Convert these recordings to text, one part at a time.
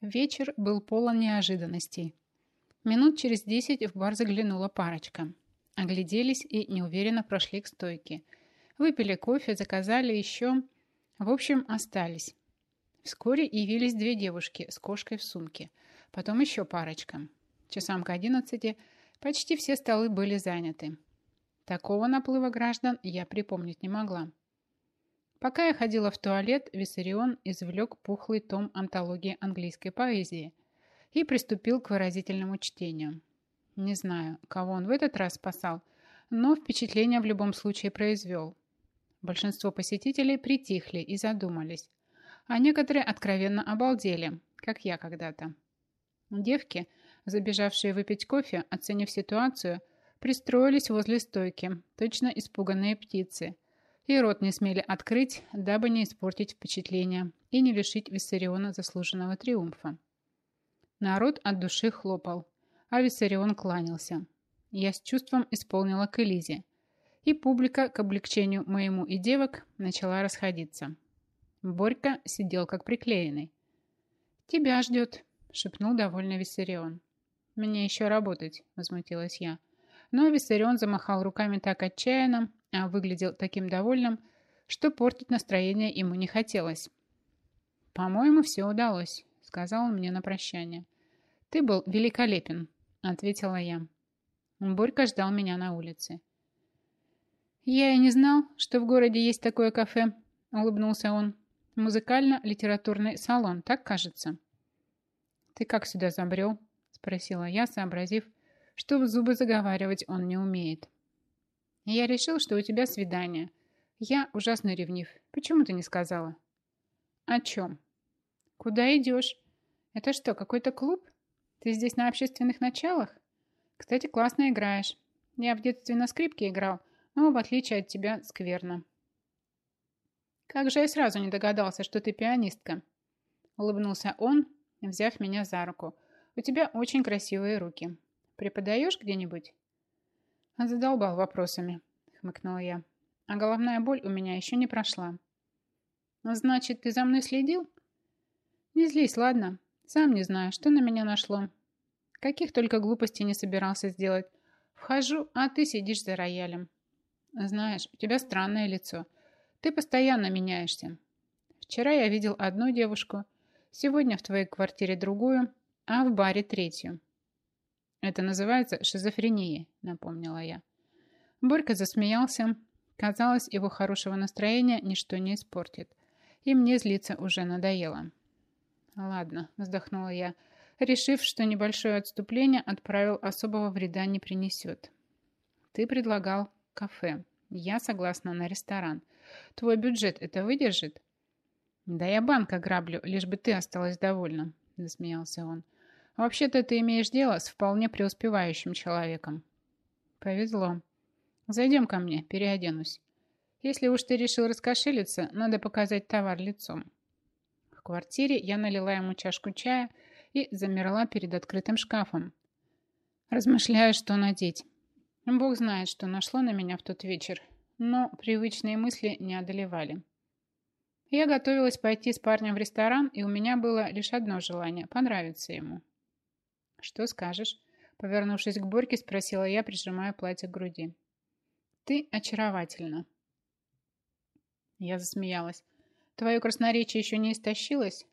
Вечер был полон неожиданностей. Минут через десять в бар заглянула парочка. Огляделись и неуверенно прошли к стойке. Выпили кофе, заказали еще. В общем, остались. Вскоре явились две девушки с кошкой в сумке. Потом еще парочка. Часам к одиннадцати почти все столы были заняты. Такого наплыва граждан я припомнить не могла. Пока я ходила в туалет, Виссарион извлек пухлый том антологии английской поэзии и приступил к выразительному чтению. Не знаю, кого он в этот раз спасал, но впечатление в любом случае произвел. Большинство посетителей притихли и задумались, а некоторые откровенно обалдели, как я когда-то. Девки, забежавшие выпить кофе, оценив ситуацию, пристроились возле стойки, точно испуганные птицы – и рот не смели открыть, дабы не испортить впечатление и не лишить Виссариона заслуженного триумфа. Народ от души хлопал, а Виссарион кланялся. Я с чувством исполнила к Элизе, и публика, к облегчению моему и девок, начала расходиться. Борька сидел как приклеенный. «Тебя ждет», — шепнул довольно Виссарион. «Мне еще работать», — возмутилась я. Но Виссарион замахал руками так отчаянно, а выглядел таким довольным, что портить настроение ему не хотелось. «По-моему, все удалось», — сказал он мне на прощание. «Ты был великолепен», — ответила я. Борька ждал меня на улице. «Я и не знал, что в городе есть такое кафе», — улыбнулся он. «Музыкально-литературный салон, так кажется». «Ты как сюда забрел?» — спросила я, сообразив, что в зубы заговаривать он не умеет. Я решил, что у тебя свидание. Я ужасно ревнив. Почему ты не сказала? О чем? Куда идешь? Это что, какой-то клуб? Ты здесь на общественных началах? Кстати, классно играешь. Я в детстве на скрипке играл, но в отличие от тебя скверно. Как же я сразу не догадался, что ты пианистка? Улыбнулся он, взяв меня за руку. У тебя очень красивые руки. Преподаешь где-нибудь? Задолбал вопросами, хмыкнула я. А головная боль у меня еще не прошла. Значит, ты за мной следил? Не злись, ладно? Сам не знаю, что на меня нашло. Каких только глупостей не собирался сделать. Вхожу, а ты сидишь за роялем. Знаешь, у тебя странное лицо. Ты постоянно меняешься. Вчера я видел одну девушку, сегодня в твоей квартире другую, а в баре третью. Это называется шизофренией, напомнила я. Борька засмеялся. Казалось, его хорошего настроения ничто не испортит. И мне злиться уже надоело. Ладно, вздохнула я, решив, что небольшое отступление отправил особого вреда не принесет. Ты предлагал кафе. Я согласна на ресторан. Твой бюджет это выдержит? Да я банк ограблю, лишь бы ты осталась довольна, засмеялся он. Вообще-то ты имеешь дело с вполне преуспевающим человеком. Повезло. Зайдем ко мне, переоденусь. Если уж ты решил раскошелиться, надо показать товар лицом. В квартире я налила ему чашку чая и замерла перед открытым шкафом. Размышляя, что надеть. Бог знает, что нашло на меня в тот вечер, но привычные мысли не одолевали. Я готовилась пойти с парнем в ресторан, и у меня было лишь одно желание – понравиться ему. «Что скажешь?» Повернувшись к Борьке, спросила я, прижимая платье к груди. «Ты очаровательна». Я засмеялась. «Твое красноречие еще не истощилось?»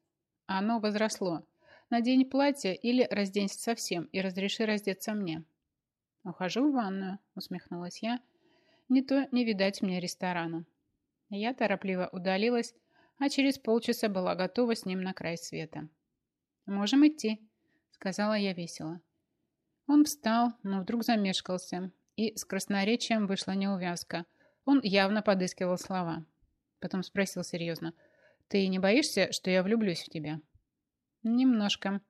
«Оно возросло. Надень платье или разденься совсем и разреши раздеться мне». «Ухожу в ванную», усмехнулась я. «Не то не видать мне ресторана». Я торопливо удалилась, а через полчаса была готова с ним на край света. «Можем идти», сказала я весело. Он встал, но вдруг замешкался, и с красноречием вышла неувязка. Он явно подыскивал слова. Потом спросил серьезно. «Ты не боишься, что я влюблюсь в тебя?» «Немножко.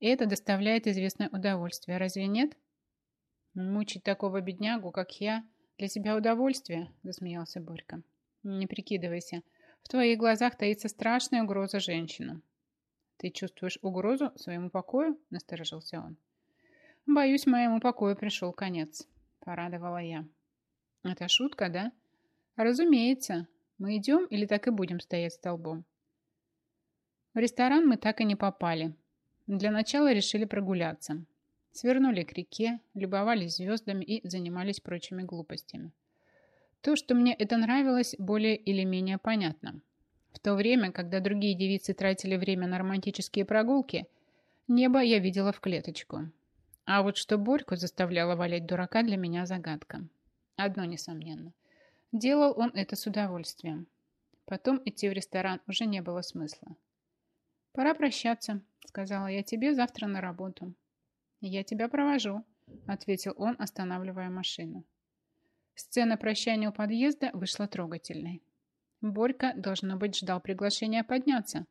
И это доставляет известное удовольствие, разве нет?» «Мучить такого беднягу, как я, для тебя удовольствие?» засмеялся Борька. «Не прикидывайся. В твоих глазах таится страшная угроза женщинам. «Ты чувствуешь угрозу своему покою?» – насторожился он. «Боюсь, моему покою пришел конец», – порадовала я. «Это шутка, да?» «Разумеется. Мы идем или так и будем стоять столбом?» В ресторан мы так и не попали. Для начала решили прогуляться. Свернули к реке, любовались звездами и занимались прочими глупостями. То, что мне это нравилось, более или менее понятно. В то время, когда другие девицы тратили время на романтические прогулки, небо я видела в клеточку. А вот что Борьку заставляло валять дурака, для меня загадка. Одно несомненно. Делал он это с удовольствием. Потом идти в ресторан уже не было смысла. «Пора прощаться», — сказала я тебе завтра на работу. «Я тебя провожу», — ответил он, останавливая машину. Сцена прощания у подъезда вышла трогательной. Борька, должно быть, ждал приглашения подняться.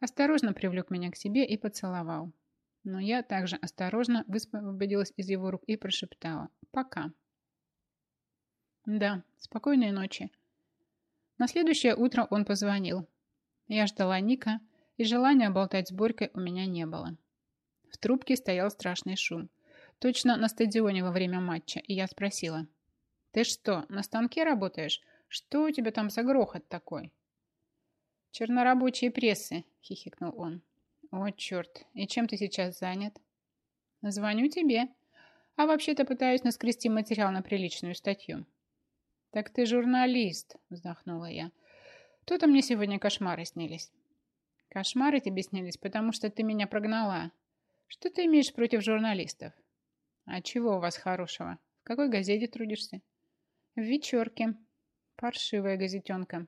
Осторожно привлек меня к себе и поцеловал. Но я также осторожно высвободилась из его рук и прошептала «Пока». Да, спокойной ночи. На следующее утро он позвонил. Я ждала Ника, и желания болтать с Борькой у меня не было. В трубке стоял страшный шум. Точно на стадионе во время матча. И я спросила. «Ты что, на станке работаешь? Что у тебя там за грохот такой?» «Чернорабочие прессы», — хихикнул он. «О, черт! И чем ты сейчас занят?» «Звоню тебе. А вообще-то пытаюсь наскрести материал на приличную статью». «Так ты журналист», — вздохнула я. «То-то мне сегодня кошмары снились». «Кошмары тебе снились, потому что ты меня прогнала. Что ты имеешь против журналистов? А чего у вас хорошего? В какой газете трудишься? В вечерке. Паршивая газетенка.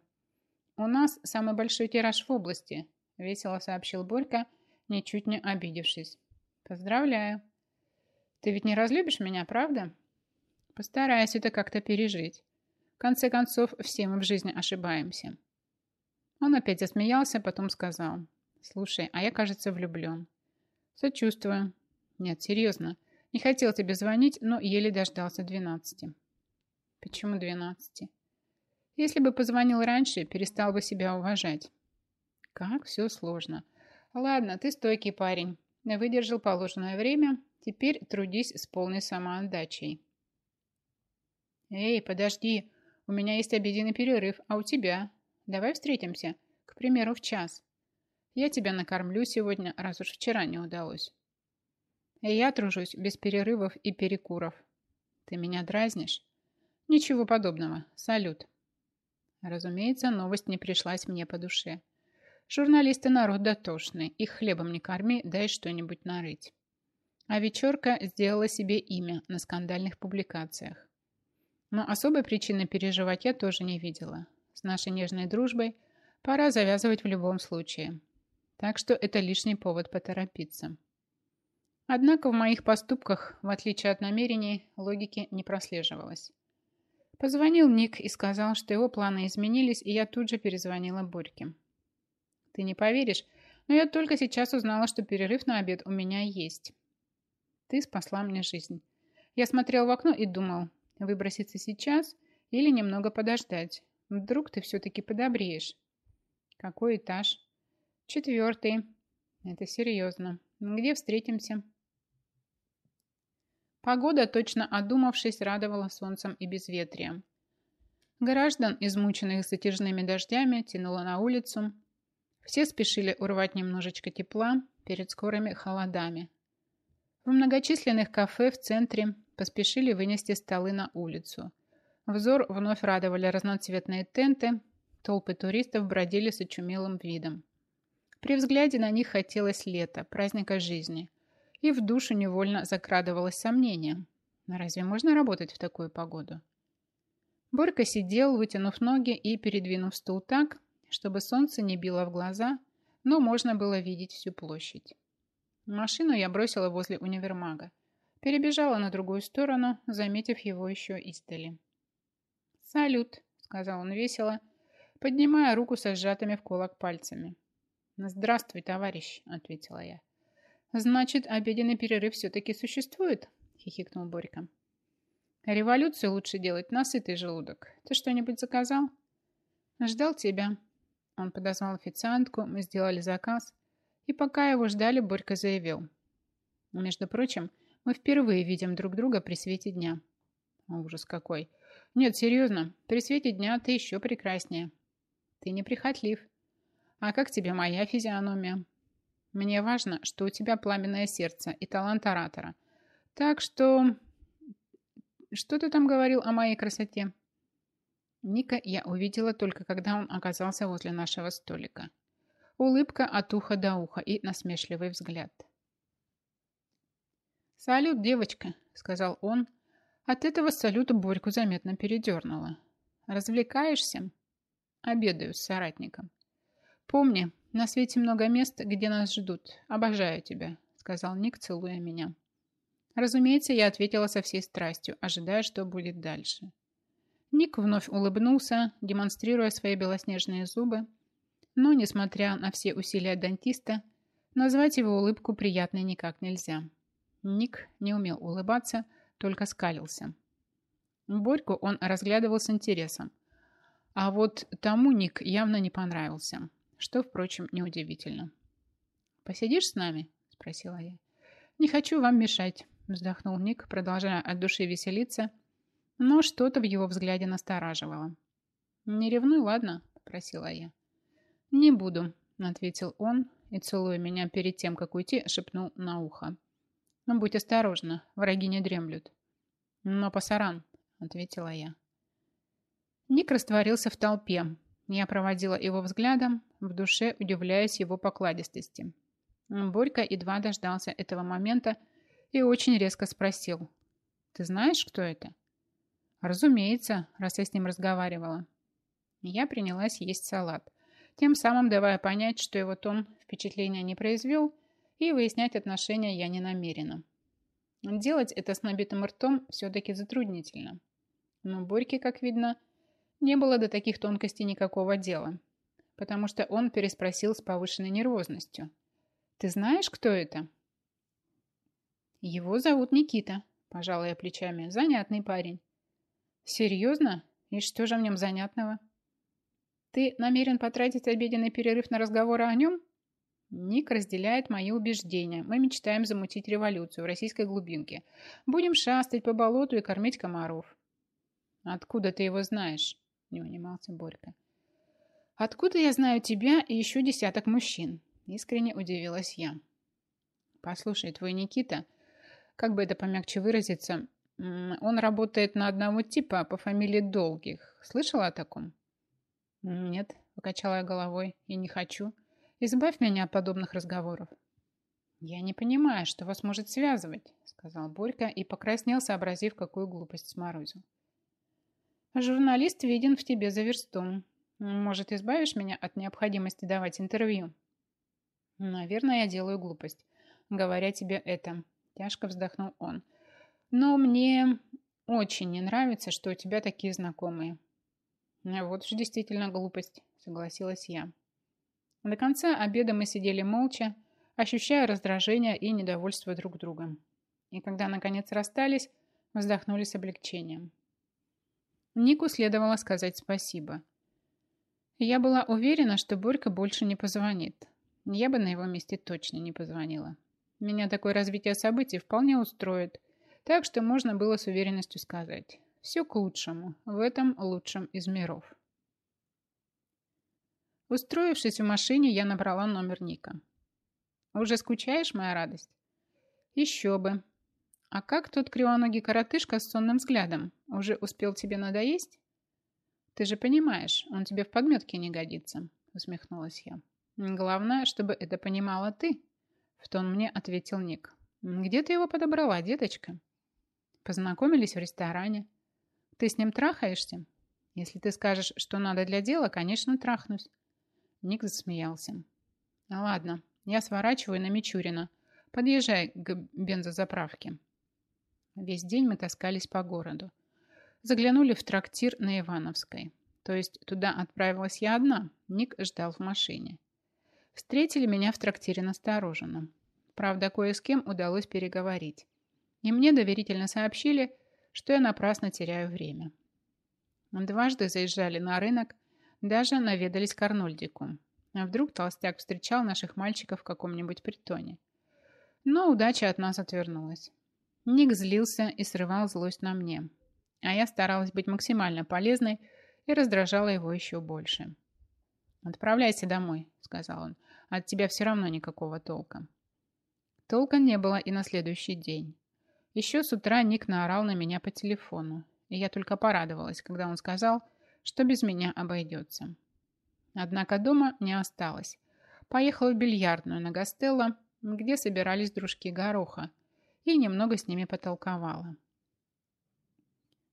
У нас самый большой тираж в области, весело сообщил Борька, ничуть не обидевшись. Поздравляю. Ты ведь не разлюбишь меня, правда? Постараюсь это как-то пережить. В конце концов, все мы в жизни ошибаемся. Он опять засмеялся, потом сказал. Слушай, а я, кажется, влюблен. Сочувствую. Нет, серьезно. Не хотел тебе звонить, но еле дождался двенадцати. Почему двенадцати? Если бы позвонил раньше, перестал бы себя уважать. Как все сложно. Ладно, ты стойкий парень. Выдержал положенное время. Теперь трудись с полной самоотдачей. Эй, подожди. У меня есть обеденный перерыв, а у тебя? Давай встретимся. К примеру, в час. Я тебя накормлю сегодня, раз уж вчера не удалось. Я тружусь без перерывов и перекуров. Ты меня дразнишь? Ничего подобного. Салют. Разумеется, новость не пришлась мне по душе. Журналисты народ дотошный. Их хлебом не корми, дай что-нибудь нарыть. А вечерка сделала себе имя на скандальных публикациях. Но особой причины переживать я тоже не видела. С нашей нежной дружбой пора завязывать в любом случае. Так что это лишний повод поторопиться. Однако в моих поступках, в отличие от намерений, логики не прослеживалось. Позвонил Ник и сказал, что его планы изменились, и я тут же перезвонила Борьке. Ты не поверишь, но я только сейчас узнала, что перерыв на обед у меня есть. Ты спасла мне жизнь. Я смотрел в окно и думал, выброситься сейчас или немного подождать. Вдруг ты все-таки подобреешь. Какой этаж? Четвертый. Это серьезно. Где встретимся? Погода, точно одумавшись, радовала солнцем и безветрием. Граждан, измученных затяжными дождями, тянуло на улицу. Все спешили урвать немножечко тепла перед скорыми холодами. В многочисленных кафе в центре поспешили вынести столы на улицу. Взор вновь радовали разноцветные тенты, толпы туристов бродили с очумелым видом. При взгляде на них хотелось лета, праздника жизни. И в душу невольно закрадывалось сомнение. Но разве можно работать в такую погоду? Борька сидел, вытянув ноги и передвинув стул так, чтобы солнце не било в глаза, но можно было видеть всю площадь. Машину я бросила возле универмага. Перебежала на другую сторону, заметив его еще издали. «Салют», — сказал он весело, поднимая руку со сжатыми в кулак пальцами. «Здравствуй, товарищ», — ответила я. «Значит, обеденный перерыв все-таки существует?» — хихикнул Борька. «Революцию лучше делать на сытый желудок. Ты что-нибудь заказал?» «Ждал тебя». Он подозвал официантку, мы сделали заказ. И пока его ждали, Борька заявил. «Между прочим, мы впервые видим друг друга при свете дня». Ужас какой. Нет, серьезно, при свете дня ты еще прекраснее. Ты неприхотлив. А как тебе моя физиономия? Мне важно, что у тебя пламенное сердце и талант оратора. Так что... Что ты там говорил о моей красоте?» Ника я увидела только, когда он оказался возле нашего столика. Улыбка от уха до уха и насмешливый взгляд. «Салют, девочка», — сказал он. От этого салюта Борьку заметно передернуло. «Развлекаешься?» «Обедаю с соратником». «Помни, на свете много мест, где нас ждут. Обожаю тебя», — сказал Ник, целуя меня. Разумеется, я ответила со всей страстью, ожидая, что будет дальше. Ник вновь улыбнулся, демонстрируя свои белоснежные зубы, но, несмотря на все усилия дантиста, назвать его улыбку приятной никак нельзя. Ник не умел улыбаться, только скалился. Борьку он разглядывал с интересом. А вот тому Ник явно не понравился, что, впрочем, неудивительно. «Посидишь с нами?» – спросила я. «Не хочу вам мешать», – вздохнул Ник, продолжая от души веселиться – но что-то в его взгляде настораживало. «Не ревнуй, ладно?» – попросила я. «Не буду», – ответил он и, целуя меня перед тем, как уйти, шепнул на ухо. «Ну, будь осторожна, враги не дремлют». «Но пасаран», – ответила я. Ник растворился в толпе. Я проводила его взглядом, в душе удивляясь его покладистости. Борька едва дождался этого момента и очень резко спросил. «Ты знаешь, кто это?» Разумеется, раз я с ним разговаривала. Я принялась есть салат, тем самым давая понять, что его тон впечатления не произвел, и выяснять отношения я не намерена. Делать это с набитым ртом все-таки затруднительно. Но Борьке, как видно, не было до таких тонкостей никакого дела, потому что он переспросил с повышенной нервозностью. «Ты знаешь, кто это?» «Его зовут Никита», – пожалуй, я плечами. «Занятный парень. Серьезно? И что же в нем занятного? Ты намерен потратить обеденный перерыв на разговоры о нем? Ник разделяет мои убеждения. Мы мечтаем замутить революцию в российской глубинке. Будем шастать по болоту и кормить комаров. Откуда ты его знаешь? Не унимался Борька. Откуда я знаю тебя и еще десяток мужчин? Искренне удивилась я. Послушай, твой Никита, как бы это помягче выразиться, он работает на одного типа по фамилии Долгих. Слышала о таком? Нет, покачала я головой. И не хочу. Избавь меня от подобных разговоров. Я не понимаю, что вас может связывать, сказал Борька и покраснел, сообразив, какую глупость сморозил. Журналист виден в тебе за верстом. Может, избавишь меня от необходимости давать интервью? Наверное, я делаю глупость, говоря тебе это. Тяжко вздохнул он. Но мне очень не нравится, что у тебя такие знакомые. Вот уж действительно глупость, согласилась я. До конца обеда мы сидели молча, ощущая раздражение и недовольство друг другом. И когда наконец расстались, вздохнули с облегчением. Нику следовало сказать спасибо. Я была уверена, что Борька больше не позвонит. Я бы на его месте точно не позвонила. Меня такое развитие событий вполне устроит – так что можно было с уверенностью сказать, все к лучшему, в этом лучшем из миров. Устроившись в машине, я набрала номер Ника. «Уже скучаешь, моя радость?» «Еще бы. А как тот кривоногий коротышка с сонным взглядом? Уже успел тебе надоесть?» «Ты же понимаешь, он тебе в подметке не годится», усмехнулась я. «Главное, чтобы это понимала ты», в тон мне ответил Ник. «Где ты его подобрала, деточка?» Познакомились в ресторане. Ты с ним трахаешься? Если ты скажешь, что надо для дела, конечно, трахнусь. Ник засмеялся. Ладно, я сворачиваю на Мичурина. Подъезжай к бензозаправке. Весь день мы таскались по городу. Заглянули в трактир на Ивановской. То есть туда отправилась я одна. Ник ждал в машине. Встретили меня в трактире настороженно. Правда, кое с кем удалось переговорить и мне доверительно сообщили, что я напрасно теряю время. Дважды заезжали на рынок, даже наведались к Арнольдику. А вдруг толстяк встречал наших мальчиков в каком-нибудь притоне. Но удача от нас отвернулась. Ник злился и срывал злость на мне. А я старалась быть максимально полезной и раздражала его еще больше. «Отправляйся домой», — сказал он. От тебя все равно никакого толка. Толка не было и на следующий день. Еще с утра Ник наорал на меня по телефону, и я только порадовалась, когда он сказал, что без меня обойдется. Однако дома не осталось. Поехала в бильярдную на Гастелло, где собирались дружки Гороха, и немного с ними потолковала.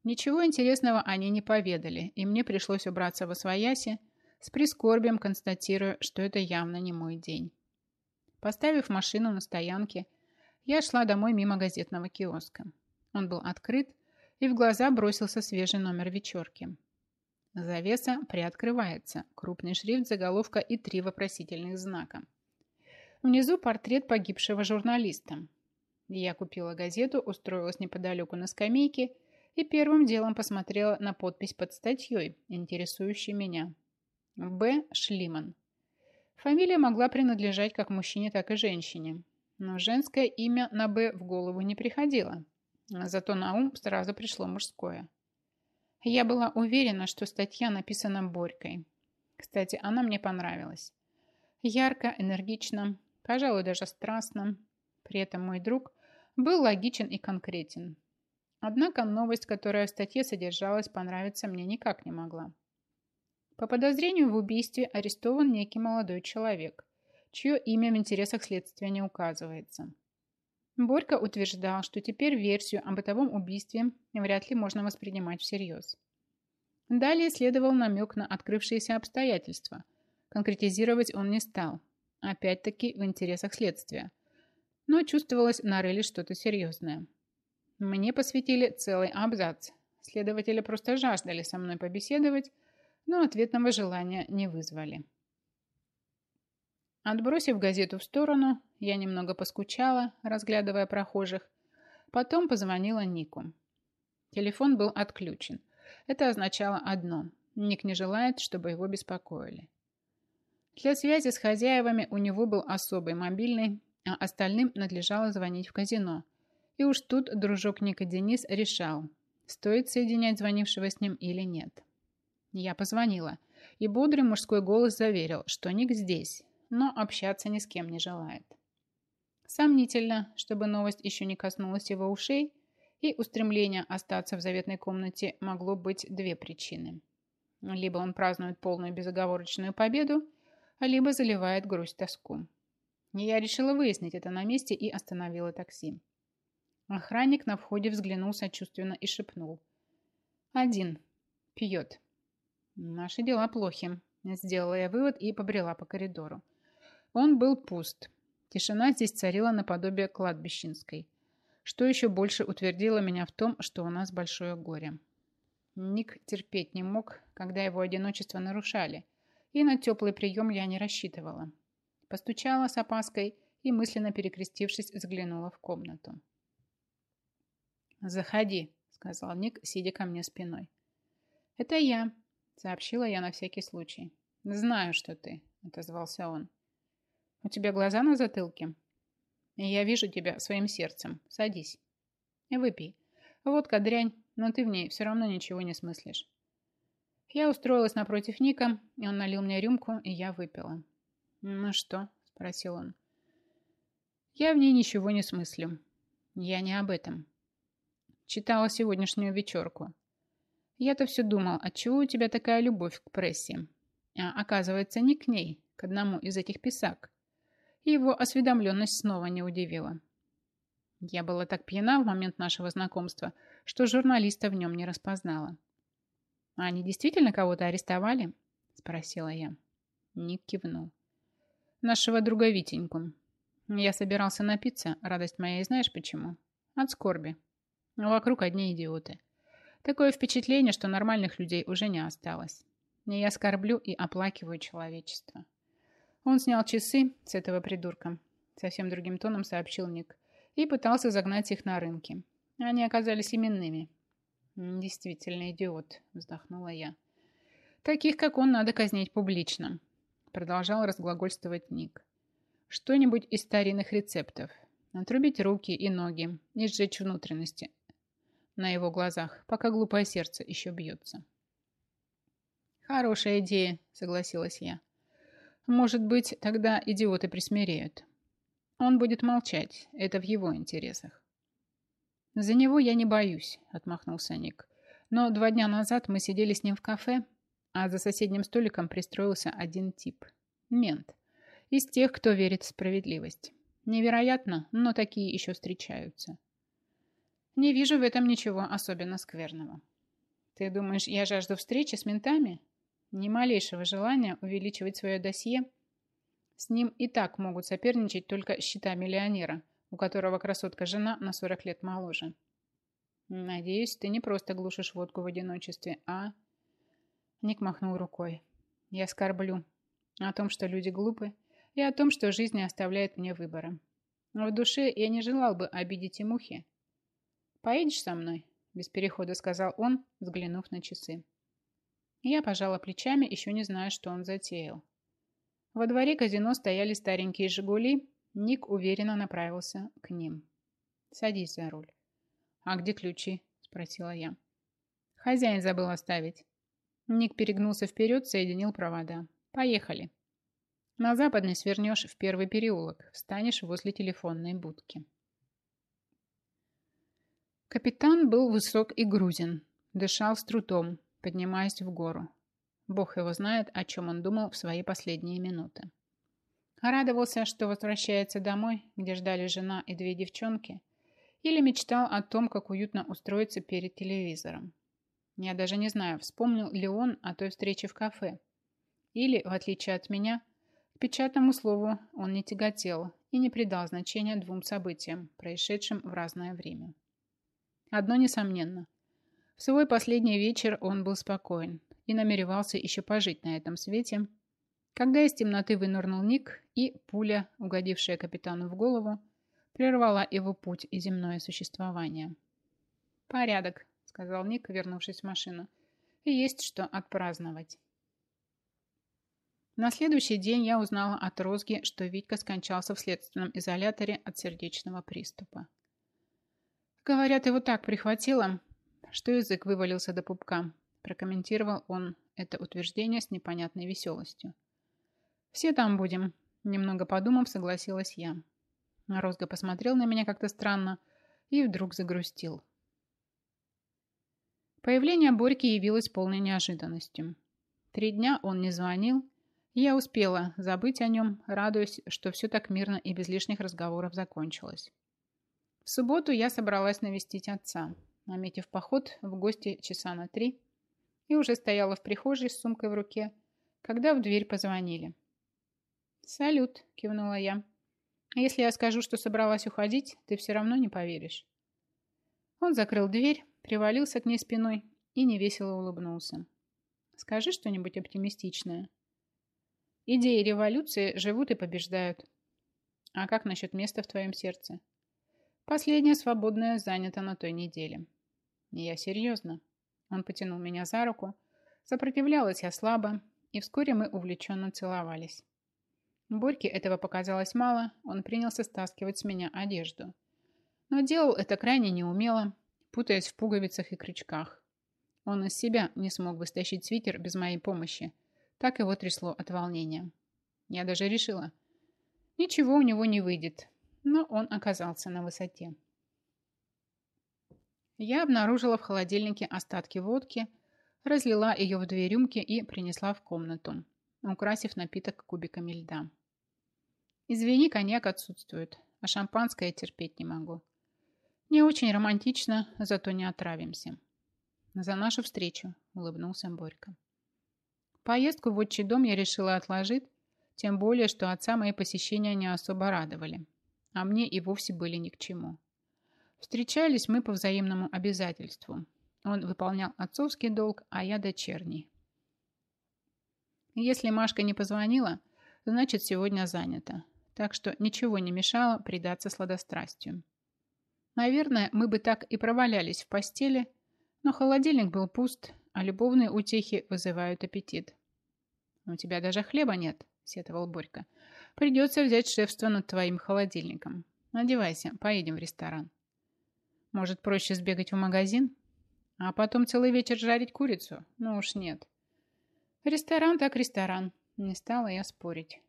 Ничего интересного они не поведали, и мне пришлось убраться во свояси, с прискорбием констатируя, что это явно не мой день. Поставив машину на стоянке, я шла домой мимо газетного киоска. Он был открыт, и в глаза бросился свежий номер вечерки. Завеса приоткрывается, крупный шрифт, заголовка и три вопросительных знака. Внизу портрет погибшего журналиста. Я купила газету, устроилась неподалеку на скамейке и первым делом посмотрела на подпись под статьей, интересующей меня. Б. Шлиман. Фамилия могла принадлежать как мужчине, так и женщине, но женское имя на «Б» в голову не приходило. Зато на ум сразу пришло мужское. Я была уверена, что статья написана Борькой. Кстати, она мне понравилась. Ярко, энергично, пожалуй, даже страстно. При этом мой друг был логичен и конкретен. Однако новость, которая в статье содержалась, понравиться мне никак не могла. По подозрению в убийстве арестован некий молодой человек, чье имя в интересах следствия не указывается. Борька утверждал, что теперь версию о бытовом убийстве вряд ли можно воспринимать всерьез. Далее следовал намек на открывшиеся обстоятельства. Конкретизировать он не стал, опять-таки в интересах следствия. Но чувствовалось на Реле что-то серьезное. Мне посвятили целый абзац. Следователи просто жаждали со мной побеседовать, но ответного желания не вызвали. Отбросив газету в сторону, я немного поскучала, разглядывая прохожих. Потом позвонила Нику. Телефон был отключен. Это означало одно. Ник не желает, чтобы его беспокоили. Для связи с хозяевами у него был особый мобильный, а остальным надлежало звонить в казино. И уж тут дружок Ника Денис решал, стоит соединять звонившего с ним или нет. Я позвонила, и бодрый мужской голос заверил, что Ник здесь, но общаться ни с кем не желает. Сомнительно, чтобы новость еще не коснулась его ушей, и устремление остаться в заветной комнате могло быть две причины. Либо он празднует полную безоговорочную победу, либо заливает грусть-тоску. Я решила выяснить это на месте и остановила такси. Охранник на входе взглянул сочувственно и шепнул. «Один. Пьет». Наши дела плохи. Сделала я вывод и побрела по коридору. Он был пуст. Тишина здесь царила наподобие кладбищенской. Что еще больше утвердило меня в том, что у нас большое горе. Ник терпеть не мог, когда его одиночество нарушали, и на теплый прием я не рассчитывала. Постучала с опаской и, мысленно перекрестившись, взглянула в комнату. «Заходи», — сказал Ник, сидя ко мне спиной. «Это я», Сообщила я на всякий случай. «Знаю, что ты», — отозвался он. «У тебя глаза на затылке?» «Я вижу тебя своим сердцем. Садись. И выпей. Водка дрянь, но ты в ней все равно ничего не смыслишь». Я устроилась напротив Ника, и он налил мне рюмку, и я выпила. «Ну что?» – спросил он. «Я в ней ничего не смыслю. Я не об этом. Читала сегодняшнюю вечерку. Я-то все думал, отчего у тебя такая любовь к прессе? А оказывается, не к ней, к одному из этих писак. Его осведомленность снова не удивила. Я была так пьяна в момент нашего знакомства, что журналиста в нем не распознала. «А они действительно кого-то арестовали?» – спросила я. Ник кивнул. «Нашего друга Витеньку. Я собирался напиться, радость моя, и знаешь почему? От скорби. Вокруг одни идиоты. Такое впечатление, что нормальных людей уже не осталось. Не я скорблю и оплакиваю человечество. Он снял часы с этого придурка. Совсем другим тоном сообщил Ник. И пытался загнать их на рынки. Они оказались именными. Действительно идиот, вздохнула я. Таких, как он, надо казнить публично. Продолжал разглагольствовать Ник. Что-нибудь из старинных рецептов. Отрубить руки и ноги и сжечь внутренности на его глазах, пока глупое сердце еще бьется. «Хорошая идея», — согласилась я. Может быть, тогда идиоты присмиреют. Он будет молчать, это в его интересах. «За него я не боюсь», — отмахнулся Ник. «Но два дня назад мы сидели с ним в кафе, а за соседним столиком пристроился один тип. Мент. Из тех, кто верит в справедливость. Невероятно, но такие еще встречаются. Не вижу в этом ничего особенно скверного. Ты думаешь, я жажду встречи с ментами? Ни малейшего желания увеличивать свое досье. С ним и так могут соперничать только счета миллионера, у которого красотка-жена на 40 лет моложе. Надеюсь, ты не просто глушишь водку в одиночестве, а... Ник махнул рукой. Я скорблю о том, что люди глупы, и о том, что жизнь не оставляет мне выбора. В душе я не желал бы обидеть и мухи. «Поедешь со мной?» – без перехода сказал он, взглянув на часы. Я пожала плечами, еще не зная, что он затеял. Во дворе казино стояли старенькие «Жигули», Ник уверенно направился к ним. «Садись за руль». «А где ключи?» – спросила я. «Хозяин забыл оставить». Ник перегнулся вперед, соединил провода. «Поехали». На западный свернешь в первый переулок, встанешь возле телефонной будки. Капитан был высок и грузин, дышал с трудом, поднимаясь в гору. Бог его знает, о чем он думал в свои последние минуты. Радовался, что возвращается домой, где ждали жена и две девчонки, или мечтал о том, как уютно устроиться перед телевизором. Я даже не знаю, вспомнил ли он о той встрече в кафе. Или, в отличие от меня, печатному слову он не тяготел и не придал значения двум событиям, происшедшим в разное время. Одно несомненно. В свой последний вечер он был спокоен и намеревался еще пожить на этом свете, когда из темноты вынырнул Ник, и пуля, угодившая капитану в голову, прервала его путь и земное существование. «Порядок», — сказал Ник, вернувшись в машину. «И есть что отпраздновать». На следующий день я узнала от Розги, что Витька скончался в следственном изоляторе от сердечного приступа. Говорят, его так прихватило, что язык вывалился до пупка. Прокомментировал он это утверждение с непонятной веселостью. «Все там будем», – немного подумав, согласилась я. Розга посмотрел на меня как-то странно и вдруг загрустил. Появление Борьки явилось полной неожиданностью. Три дня он не звонил, я успела забыть о нем, радуясь, что все так мирно и без лишних разговоров закончилось. В субботу я собралась навестить отца, наметив поход в гости часа на три, и уже стояла в прихожей с сумкой в руке, когда в дверь позвонили. «Салют», – кивнула я. «Если я скажу, что собралась уходить, ты все равно не поверишь». Он закрыл дверь, привалился к ней спиной и невесело улыбнулся. «Скажи что-нибудь оптимистичное». Идеи революции живут и побеждают. А как насчет места в твоем сердце? Последнее свободное занято на той неделе. Я серьезно. Он потянул меня за руку. Сопротивлялась я слабо, и вскоре мы увлеченно целовались. Борьке этого показалось мало, он принялся стаскивать с меня одежду. Но делал это крайне неумело, путаясь в пуговицах и крючках. Он из себя не смог бы стащить свитер без моей помощи, так его трясло от волнения. Я даже решила, ничего у него не выйдет, но он оказался на высоте. Я обнаружила в холодильнике остатки водки, разлила ее в две рюмки и принесла в комнату, украсив напиток кубиками льда. Извини, коньяк отсутствует, а шампанское терпеть не могу. Не очень романтично, зато не отравимся. За нашу встречу, улыбнулся Борька. Поездку в отчий дом я решила отложить, тем более, что отца мои посещения не особо радовали, а мне и вовсе были ни к чему. Встречались мы по взаимному обязательству. Он выполнял отцовский долг, а я дочерний. Если Машка не позвонила, значит сегодня занята, так что ничего не мешало предаться сладострастию. Наверное, мы бы так и провалялись в постели, но холодильник был пуст, а любовные утехи вызывают аппетит. «У тебя даже хлеба нет», — сетовал Борька. «Придется взять шефство над твоим холодильником. Одевайся, поедем в ресторан». «Может, проще сбегать в магазин? А потом целый вечер жарить курицу? Ну уж нет». «Ресторан так ресторан. Не стала я спорить.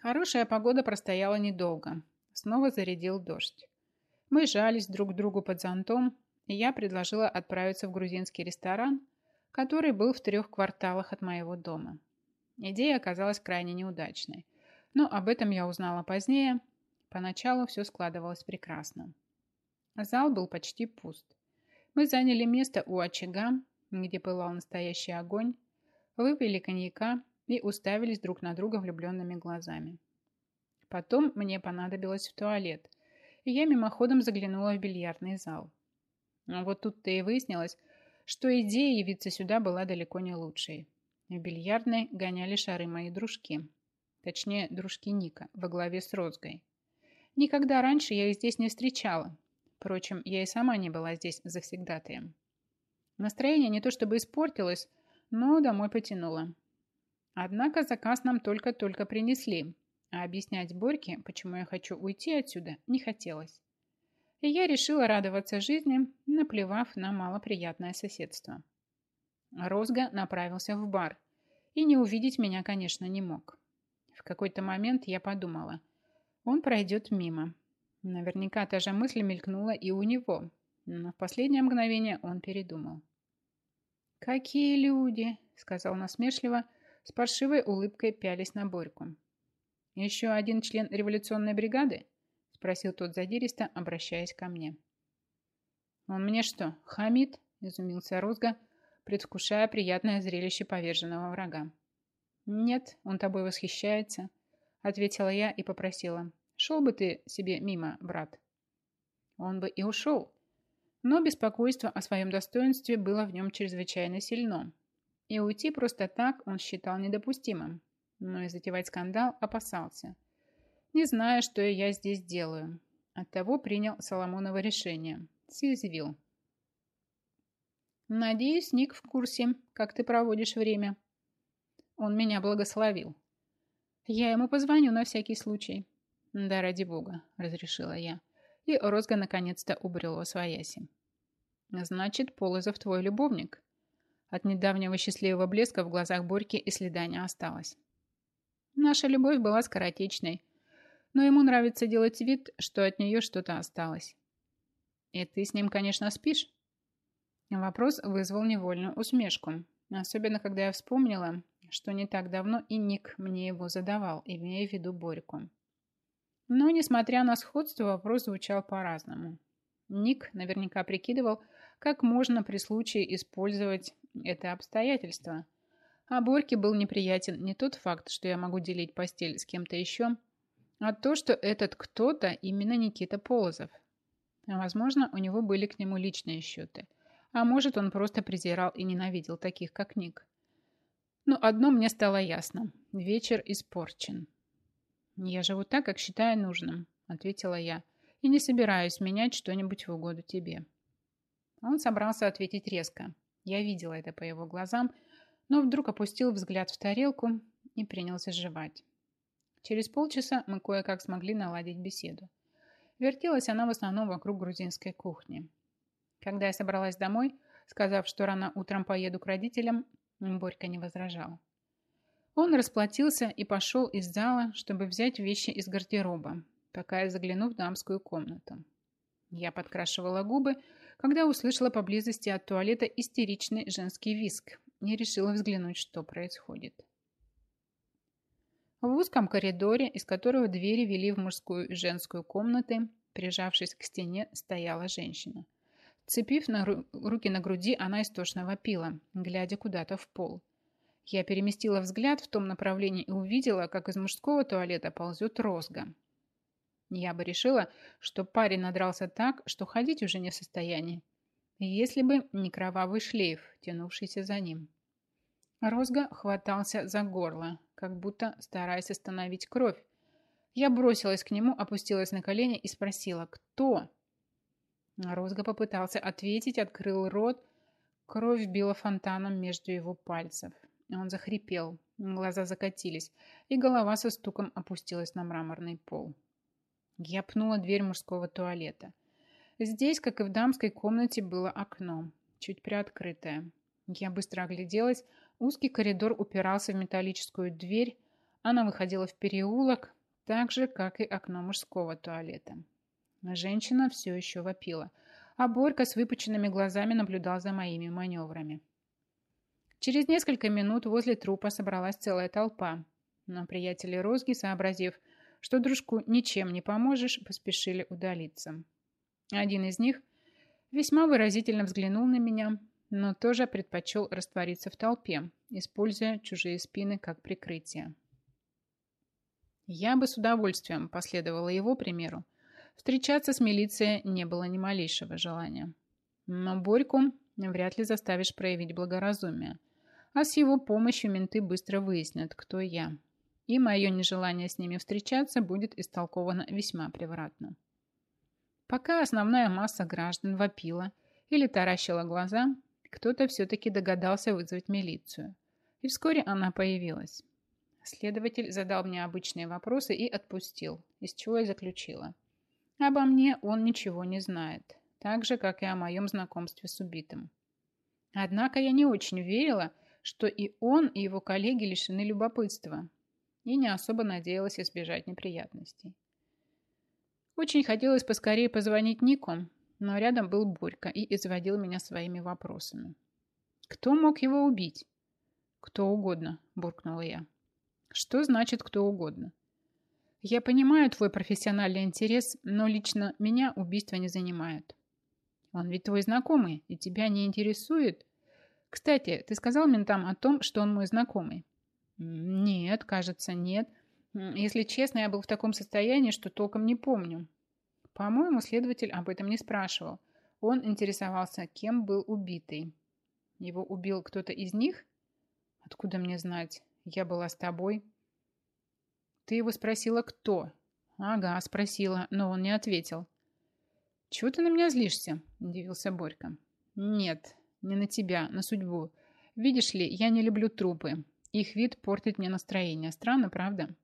Хорошая погода простояла недолго. Снова зарядил дождь. Мы жались друг к другу под зонтом, и я предложила отправиться в грузинский ресторан, который был в трех кварталах от моего дома. Идея оказалась крайне неудачной, но об этом я узнала позднее. Поначалу все складывалось прекрасно. Зал был почти пуст. Мы заняли место у очага, где пылал настоящий огонь, выпили коньяка и уставились друг на друга влюбленными глазами. Потом мне понадобилось в туалет, и я мимоходом заглянула в бильярдный зал. Но вот тут-то и выяснилось, что идея явиться сюда была далеко не лучшей. В бильярдной гоняли шары мои дружки. Точнее, дружки Ника во главе с Розгой. Никогда раньше я их здесь не встречала. Впрочем, я и сама не была здесь завсегдатаем. Настроение не то чтобы испортилось, но домой потянуло. Однако заказ нам только-только принесли, а объяснять Борьке, почему я хочу уйти отсюда, не хотелось. И я решила радоваться жизни, наплевав на малоприятное соседство. Розга направился в бар и не увидеть меня, конечно, не мог. В какой-то момент я подумала, он пройдет мимо. Наверняка та же мысль мелькнула и у него, но в последнее мгновение он передумал. «Какие люди!» — сказал насмешливо, с паршивой улыбкой пялись на Борьку. «Еще один член революционной бригады?» — спросил тот задиристо, обращаясь ко мне. «Он мне что, хамит?» — изумился Розга, предвкушая приятное зрелище поверженного врага. «Нет, он тобой восхищается», — ответила я и попросила. «Шел бы ты себе мимо, брат». Он бы и ушел, но беспокойство о своем достоинстве было в нем чрезвычайно сильно, и уйти просто так он считал недопустимым но и затевать скандал опасался. Не зная, что я здесь делаю. Оттого принял Соломоново решение. Съязвил. «Надеюсь, Ник в курсе, как ты проводишь время». Он меня благословил. «Я ему позвоню на всякий случай». «Да, ради бога», — разрешила я. И Розга наконец-то убрел во свояси. «Значит, Полозов твой любовник». От недавнего счастливого блеска в глазах Борьки и следа не осталось. Наша любовь была скоротечной, но ему нравится делать вид, что от нее что-то осталось. И ты с ним, конечно, спишь? Вопрос вызвал невольную усмешку, особенно когда я вспомнила, что не так давно и Ник мне его задавал, имея в виду Борьку. Но, несмотря на сходство, вопрос звучал по-разному. Ник наверняка прикидывал, как можно при случае использовать это обстоятельство – а Борьке был неприятен не тот факт, что я могу делить постель с кем-то еще, а то, что этот кто-то именно Никита Полозов. Возможно, у него были к нему личные счеты. А может, он просто презирал и ненавидел таких, как Ник. Но одно мне стало ясно. Вечер испорчен. «Я живу так, как считаю нужным», — ответила я, «и не собираюсь менять что-нибудь в угоду тебе». Он собрался ответить резко. Я видела это по его глазам — но вдруг опустил взгляд в тарелку и принялся жевать. Через полчаса мы кое-как смогли наладить беседу. Вертелась она в основном вокруг грузинской кухни. Когда я собралась домой, сказав, что рано утром поеду к родителям, Борька не возражал. Он расплатился и пошел из зала, чтобы взять вещи из гардероба, пока я загляну в дамскую комнату. Я подкрашивала губы, когда услышала поблизости от туалета истеричный женский виск и решила взглянуть, что происходит. В узком коридоре, из которого двери вели в мужскую и женскую комнаты, прижавшись к стене, стояла женщина. Цепив на ру руки на груди, она истошно вопила, глядя куда-то в пол. Я переместила взгляд в том направлении и увидела, как из мужского туалета ползет розга. Я бы решила, что парень надрался так, что ходить уже не в состоянии, если бы не кровавый шлейф, тянувшийся за ним. Розга хватался за горло, как будто стараясь остановить кровь. Я бросилась к нему, опустилась на колени и спросила «Кто?». Розга попытался ответить, открыл рот. Кровь била фонтаном между его пальцев. Он захрипел, глаза закатились, и голова со стуком опустилась на мраморный пол. Я пнула дверь мужского туалета. Здесь, как и в дамской комнате, было окно, чуть приоткрытое. Я быстро огляделась, Узкий коридор упирался в металлическую дверь, она выходила в переулок, так же, как и окно мужского туалета. Женщина все еще вопила, а Борька с выпученными глазами наблюдал за моими маневрами. Через несколько минут возле трупа собралась целая толпа, но приятели Розги, сообразив, что дружку ничем не поможешь, поспешили удалиться. Один из них весьма выразительно взглянул на меня, но тоже предпочел раствориться в толпе, используя чужие спины как прикрытие. Я бы с удовольствием последовала его примеру. Встречаться с милицией не было ни малейшего желания. Но Борьку вряд ли заставишь проявить благоразумие. А с его помощью менты быстро выяснят, кто я. И мое нежелание с ними встречаться будет истолковано весьма превратно. Пока основная масса граждан вопила или таращила глаза, кто-то все-таки догадался вызвать милицию. И вскоре она появилась. Следователь задал мне обычные вопросы и отпустил, из чего я заключила. Обо мне он ничего не знает, так же, как и о моем знакомстве с убитым. Однако я не очень верила, что и он, и его коллеги лишены любопытства, и не особо надеялась избежать неприятностей. Очень хотелось поскорее позвонить Нику, но рядом был Борька и изводил меня своими вопросами. «Кто мог его убить?» «Кто угодно», – буркнула я. «Что значит кто угодно?» «Я понимаю твой профессиональный интерес, но лично меня убийство не занимает». «Он ведь твой знакомый, и тебя не интересует?» «Кстати, ты сказал ментам о том, что он мой знакомый?» «Нет, кажется, нет. Если честно, я был в таком состоянии, что толком не помню. По-моему, следователь об этом не спрашивал. Он интересовался, кем был убитый. Его убил кто-то из них? Откуда мне знать? Я была с тобой. Ты его спросила, кто? Ага, спросила, но он не ответил. Чего ты на меня злишься? Удивился Борька. Нет, не на тебя, на судьбу. Видишь ли, я не люблю трупы. Их вид портит мне настроение. Странно, правда?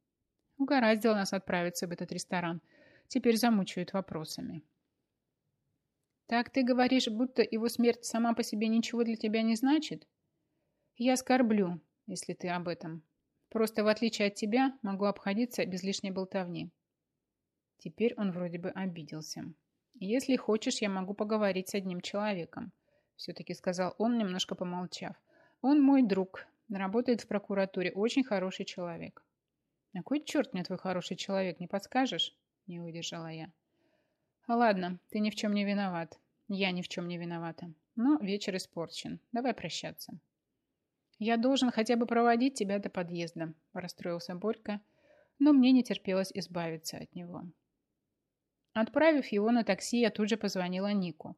Угораздило нас отправиться в этот ресторан. Теперь замучают вопросами. Так ты говоришь, будто его смерть сама по себе ничего для тебя не значит? Я скорблю, если ты об этом. Просто в отличие от тебя могу обходиться без лишней болтовни. Теперь он вроде бы обиделся. Если хочешь, я могу поговорить с одним человеком. Все-таки сказал он, немножко помолчав. Он мой друг, работает в прокуратуре, очень хороший человек. На кой черт мне твой хороший человек, не подскажешь? Не выдержала я. Ладно, ты ни в чем не виноват. Я ни в чем не виновата. Но вечер испорчен. Давай прощаться. Я должен хотя бы проводить тебя до подъезда, расстроился Борька, но мне не терпелось избавиться от него. Отправив его на такси, я тут же позвонила Нику.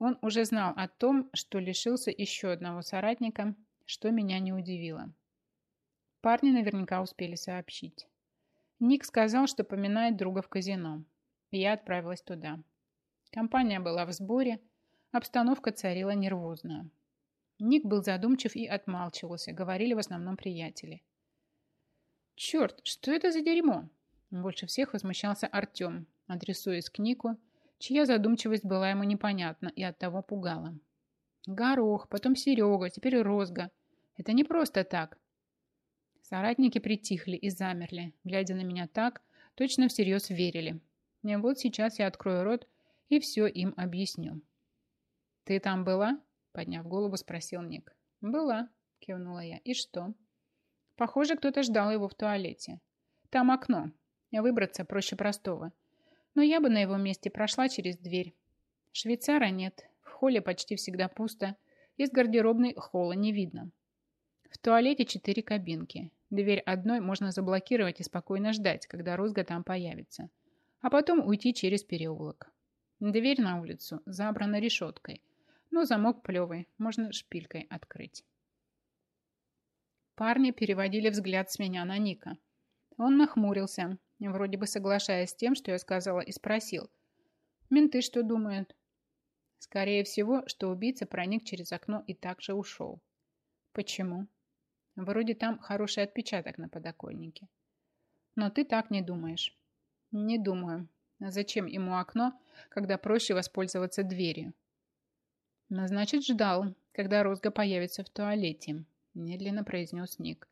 Он уже знал о том, что лишился еще одного соратника, что меня не удивило. Парни наверняка успели сообщить. Ник сказал, что поминает друга в казино. Я отправилась туда. Компания была в сборе, обстановка царила нервозная. Ник был задумчив и отмалчивался, говорили в основном приятели. «Черт, что это за дерьмо?» Больше всех возмущался Артем, адресуясь к Нику, чья задумчивость была ему непонятна и оттого пугала. «Горох, потом Серега, теперь Розга. Это не просто так. Соратники притихли и замерли, глядя на меня так, точно всерьез верили. И вот сейчас я открою рот и все им объясню. «Ты там была?» – подняв голову, спросил Ник. «Была», – кивнула я. «И что?» «Похоже, кто-то ждал его в туалете. Там окно. Выбраться проще простого. Но я бы на его месте прошла через дверь. Швейцара нет. В холле почти всегда пусто. Из гардеробной холла не видно. В туалете четыре кабинки. Дверь одной можно заблокировать и спокойно ждать, когда розга там появится. А потом уйти через переулок. Дверь на улицу забрана решеткой, но замок плевый, можно шпилькой открыть. Парни переводили взгляд с меня на Ника. Он нахмурился, вроде бы соглашаясь с тем, что я сказала, и спросил. «Менты что думают?» Скорее всего, что убийца проник через окно и также ушел. Почему? Вроде там хороший отпечаток на подоконнике. Но ты так не думаешь. Не думаю. Зачем ему окно, когда проще воспользоваться дверью? Но значит, ждал, когда Розга появится в туалете. медленно произнес Ник.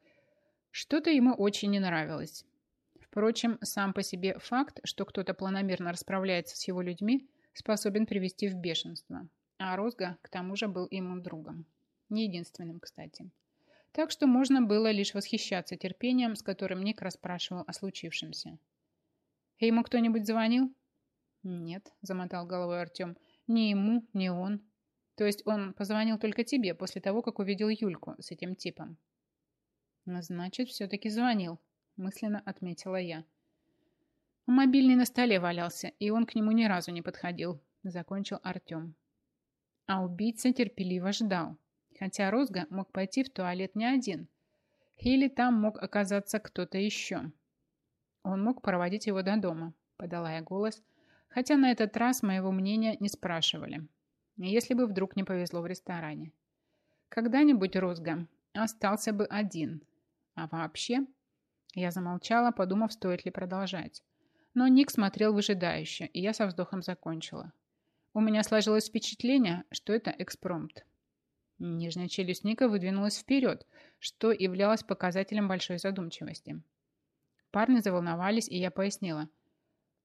Что-то ему очень не нравилось. Впрочем, сам по себе факт, что кто-то планомерно расправляется с его людьми, способен привести в бешенство. А Розга, к тому же, был ему другом. Не единственным, кстати. Так что можно было лишь восхищаться терпением, с которым Ник расспрашивал о случившемся. «Ему кто-нибудь звонил?» «Нет», – замотал головой Артем. «Ни ему, ни он. То есть он позвонил только тебе после того, как увидел Юльку с этим типом?» «Значит, все-таки звонил», – мысленно отметила я. Мобильный на столе валялся, и он к нему ни разу не подходил, закончил Артем. А убийца терпеливо ждал, хотя Розга мог пойти в туалет не один, или там мог оказаться кто-то еще. Он мог проводить его до дома, подала я голос, хотя на этот раз моего мнения не спрашивали, если бы вдруг не повезло в ресторане. Когда-нибудь Розга остался бы один, а вообще... Я замолчала, подумав, стоит ли продолжать. Но Ник смотрел выжидающе, и я со вздохом закончила. У меня сложилось впечатление, что это экспромт. Нижняя челюсть Ника выдвинулась вперед, что являлось показателем большой задумчивости. Парни заволновались, и я пояснила.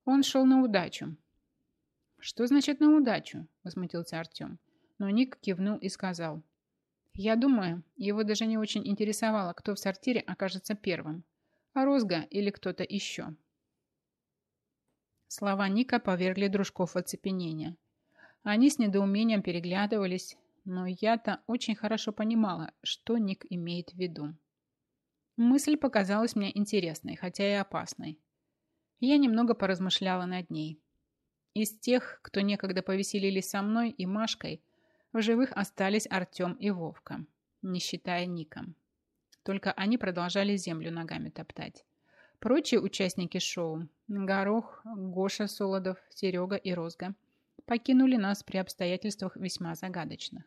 Он шел на удачу. «Что значит на удачу?» – возмутился Артем. Но Ник кивнул и сказал. «Я думаю, его даже не очень интересовало, кто в сортире окажется первым. А Розга или кто-то еще». Слова Ника повергли дружков в. Они с недоумением переглядывались, но я-то очень хорошо понимала, что Ник имеет в виду. Мысль показалась мне интересной, хотя и опасной. Я немного поразмышляла над ней. Из тех, кто некогда повеселились со мной и Машкой, в живых остались Артем и Вовка, не считая Ника. Только они продолжали землю ногами топтать. Прочие участники шоу – Горох, Гоша Солодов, Серега и Розга – покинули нас при обстоятельствах весьма загадочных.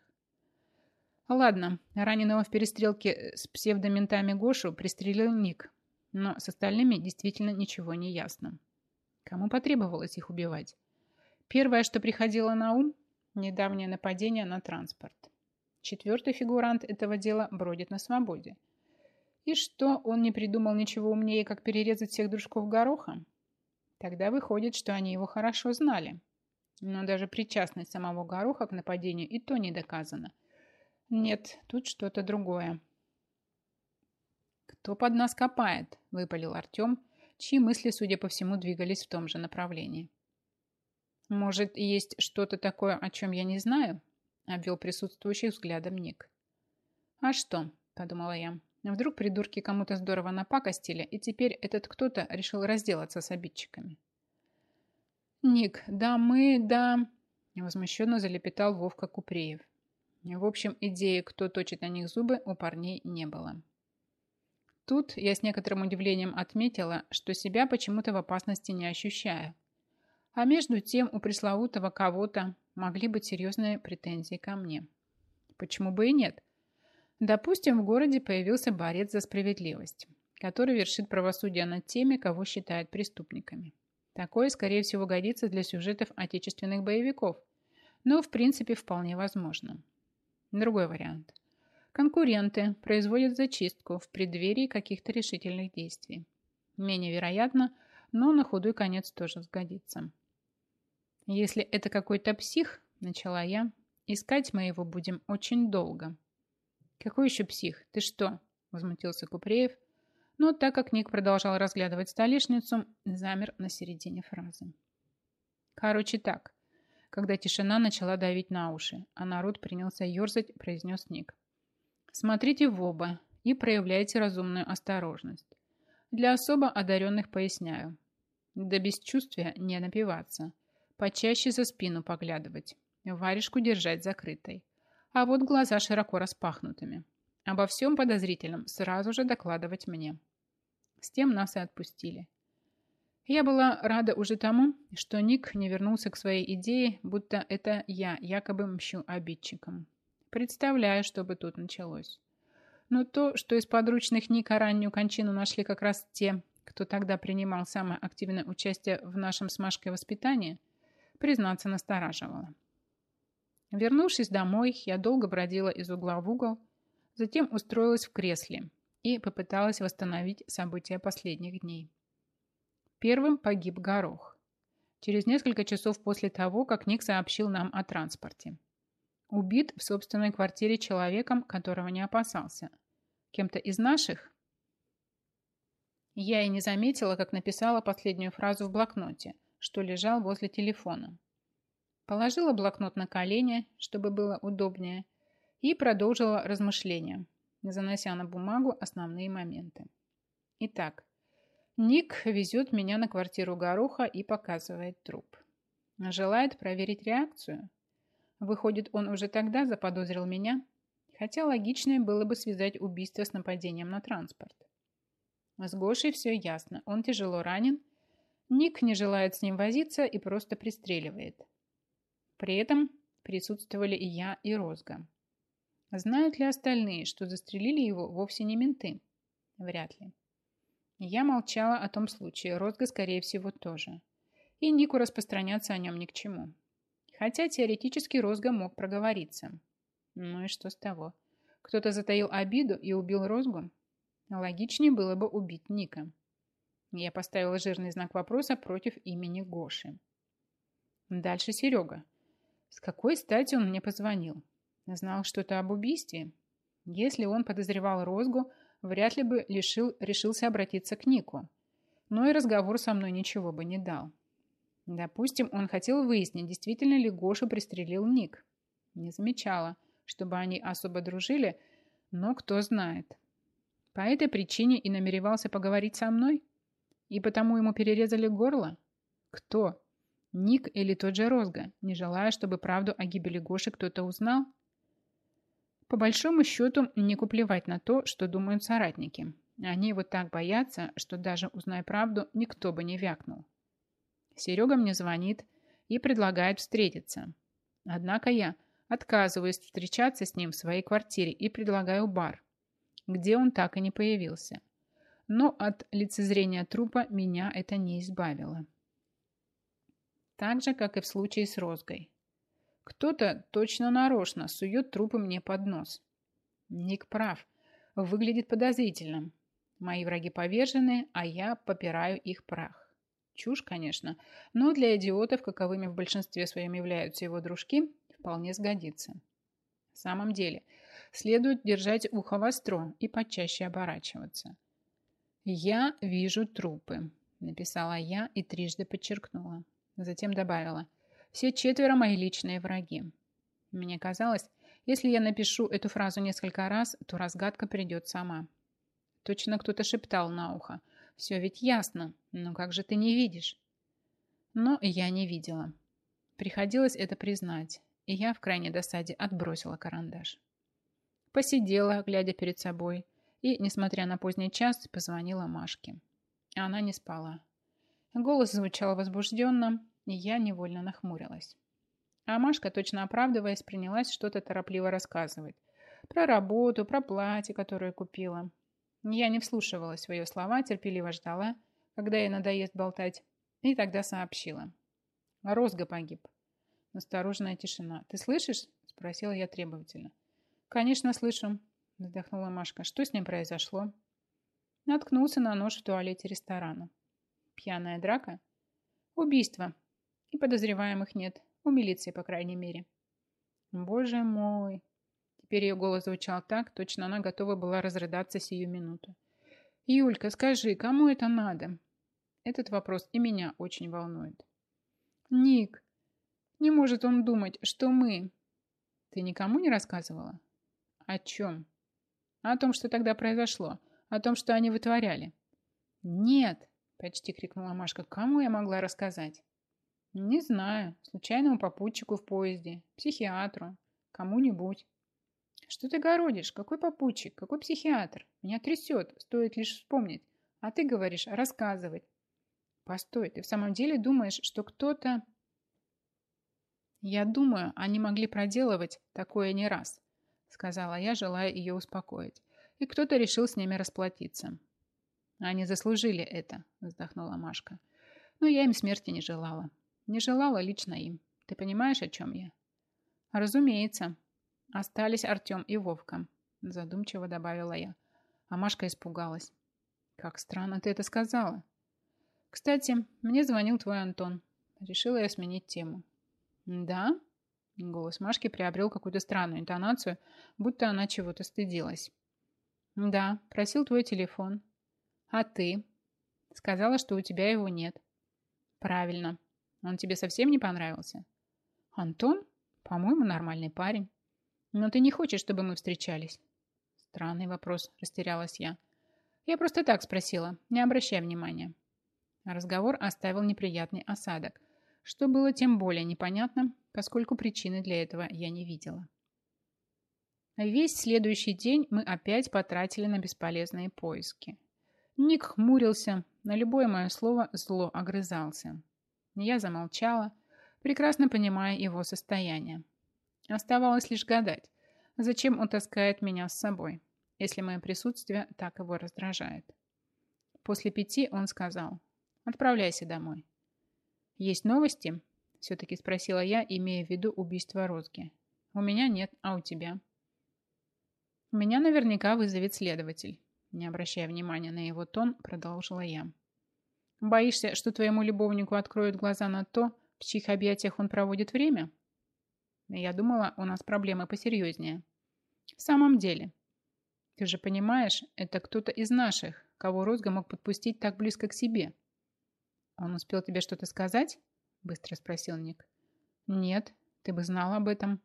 Ладно, раненого в перестрелке с псевдоментами Гошу пристрелил Ник, но с остальными действительно ничего не ясно. Кому потребовалось их убивать? Первое, что приходило на ум – недавнее нападение на транспорт. Четвертый фигурант этого дела бродит на свободе – и что, он не придумал ничего умнее, как перерезать всех дружков горохом? Тогда выходит, что они его хорошо знали. Но даже причастность самого гороха к нападению и то не доказана. Нет, тут что-то другое. «Кто под нас копает?» – выпалил Артем, чьи мысли, судя по всему, двигались в том же направлении. «Может, есть что-то такое, о чем я не знаю?» – обвел присутствующих взглядом Ник. «А что?» – подумала я. Вдруг придурки кому-то здорово напакостили, и теперь этот кто-то решил разделаться с обидчиками. «Ник, да мы, да...» Возмущенно залепетал Вовка Купреев. В общем, идеи, кто точит на них зубы, у парней не было. Тут я с некоторым удивлением отметила, что себя почему-то в опасности не ощущаю. А между тем у пресловутого кого-то могли быть серьезные претензии ко мне. Почему бы и нет? Допустим, в городе появился борец за справедливость, который вершит правосудие над теми, кого считают преступниками. Такое, скорее всего, годится для сюжетов отечественных боевиков, но в принципе вполне возможно. Другой вариант. Конкуренты производят зачистку в преддверии каких-то решительных действий. Менее вероятно, но на худой конец тоже сгодится. Если это какой-то псих, начала я, искать мы его будем очень долго. «Какой еще псих? Ты что?» – возмутился Купреев. Но так как Ник продолжал разглядывать столешницу, замер на середине фразы. Короче так. Когда тишина начала давить на уши, а народ принялся ерзать, произнес Ник. Смотрите в оба и проявляйте разумную осторожность. Для особо одаренных поясняю. До бесчувствия не напиваться. Почаще за спину поглядывать. Варежку держать закрытой а вот глаза широко распахнутыми. Обо всем подозрительном сразу же докладывать мне. С тем нас и отпустили. Я была рада уже тому, что Ник не вернулся к своей идее, будто это я якобы мщу обидчикам. Представляю, что бы тут началось. Но то, что из подручных Ника раннюю кончину нашли как раз те, кто тогда принимал самое активное участие в нашем с Машкой воспитании, признаться, настораживало. Вернувшись домой, я долго бродила из угла в угол, Затем устроилась в кресле и попыталась восстановить события последних дней. Первым погиб Горох. Через несколько часов после того, как Ник сообщил нам о транспорте. Убит в собственной квартире человеком, которого не опасался. Кем-то из наших? Я и не заметила, как написала последнюю фразу в блокноте, что лежал возле телефона. Положила блокнот на колени, чтобы было удобнее, и продолжила размышления, занося на бумагу основные моменты. Итак, Ник везет меня на квартиру Гороха и показывает труп. Желает проверить реакцию. Выходит, он уже тогда заподозрил меня, хотя логичнее было бы связать убийство с нападением на транспорт. С Гошей все ясно, он тяжело ранен, Ник не желает с ним возиться и просто пристреливает. При этом присутствовали и я, и Розга. Знают ли остальные, что застрелили его вовсе не менты? Вряд ли. Я молчала о том случае, Розга, скорее всего, тоже. И Нику распространяться о нем ни к чему. Хотя теоретически Розга мог проговориться. Ну и что с того? Кто-то затаил обиду и убил Розгу? Логичнее было бы убить Ника. Я поставила жирный знак вопроса против имени Гоши. Дальше Серега. С какой стати он мне позвонил? Знал что-то об убийстве? Если он подозревал Розгу, вряд ли бы лишил, решился обратиться к Нику. Но и разговор со мной ничего бы не дал. Допустим, он хотел выяснить, действительно ли Гошу пристрелил Ник. Не замечала, чтобы они особо дружили, но кто знает. По этой причине и намеревался поговорить со мной? И потому ему перерезали горло? Кто? Ник или тот же Розга, не желая, чтобы правду о гибели Гоши кто-то узнал? По большому счету, Нику плевать на то, что думают соратники. Они его так боятся, что даже узнай правду, никто бы не вякнул. Серега мне звонит и предлагает встретиться. Однако я отказываюсь встречаться с ним в своей квартире и предлагаю бар, где он так и не появился. Но от лицезрения трупа меня это не избавило. Так же, как и в случае с Розгой. Кто-то точно нарочно сует трупы мне под нос. Ник прав. Выглядит подозрительным. Мои враги повержены, а я попираю их прах. Чушь, конечно, но для идиотов, каковыми в большинстве своем являются его дружки, вполне сгодится. В самом деле, следует держать ухо востро и почаще оборачиваться. «Я вижу трупы», – написала я и трижды подчеркнула. Затем добавила – все четверо мои личные враги. Мне казалось, если я напишу эту фразу несколько раз, то разгадка придет сама. Точно кто-то шептал на ухо. Все ведь ясно, но как же ты не видишь? Но я не видела. Приходилось это признать, и я в крайней досаде отбросила карандаш. Посидела, глядя перед собой, и, несмотря на поздний час, позвонила Машке. Она не спала. Голос звучал возбужденно, и я невольно нахмурилась. А Машка, точно оправдываясь, принялась что-то торопливо рассказывать. Про работу, про платье, которое купила. Я не вслушивалась в ее слова, терпеливо ждала, когда ей надоест болтать, и тогда сообщила. Розга погиб. Настороженная тишина. «Ты слышишь?» – спросила я требовательно. «Конечно, слышу», – вздохнула Машка. «Что с ним произошло?» Наткнулся на нож в туалете ресторана. «Пьяная драка?» «Убийство», и подозреваемых нет. У милиции, по крайней мере. Боже мой. Теперь ее голос звучал так, точно она готова была разрыдаться сию минуту. Юлька, скажи, кому это надо? Этот вопрос и меня очень волнует. Ник, не может он думать, что мы... Ты никому не рассказывала? О чем? О том, что тогда произошло. О том, что они вытворяли. Нет, почти крикнула Машка. Кому я могла рассказать? Не знаю. Случайному попутчику в поезде, психиатру, кому-нибудь. Что ты городишь? Какой попутчик? Какой психиатр? Меня трясет, стоит лишь вспомнить. А ты говоришь рассказывать. Постой, ты в самом деле думаешь, что кто-то... Я думаю, они могли проделывать такое не раз, сказала я, желая ее успокоить. И кто-то решил с ними расплатиться. Они заслужили это, вздохнула Машка. Но я им смерти не желала. Не желала лично им. Ты понимаешь, о чем я? Разумеется. Остались Артем и Вовка. задумчиво добавила я. А Машка испугалась. Как странно ты это сказала. Кстати, мне звонил твой Антон. Решила я сменить тему. Да? Голос Машки приобрел какую-то странную интонацию, будто она чего-то стыдилась. Да, просил твой телефон. А ты? Сказала, что у тебя его нет. Правильно. Он тебе совсем не понравился? Антон? По-моему, нормальный парень. Но ты не хочешь, чтобы мы встречались? Странный вопрос, растерялась я. Я просто так спросила, не обращай внимания. Разговор оставил неприятный осадок, что было тем более непонятно, поскольку причины для этого я не видела. Весь следующий день мы опять потратили на бесполезные поиски. Ник хмурился, на любое мое слово зло огрызался. Я замолчала, прекрасно понимая его состояние. Оставалось лишь гадать, зачем он таскает меня с собой, если мое присутствие так его раздражает. После пяти он сказал, отправляйся домой. Есть новости? Все-таки спросила я, имея в виду убийство Розги. У меня нет, а у тебя? Меня наверняка вызовет следователь. Не обращая внимания на его тон, продолжила я. Боишься, что твоему любовнику откроют глаза на то, в чьих объятиях он проводит время? Я думала, у нас проблемы посерьезнее. В самом деле. Ты же понимаешь, это кто-то из наших, кого Розга мог подпустить так близко к себе. Он успел тебе что-то сказать? Быстро спросил Ник. Нет, ты бы знал об этом.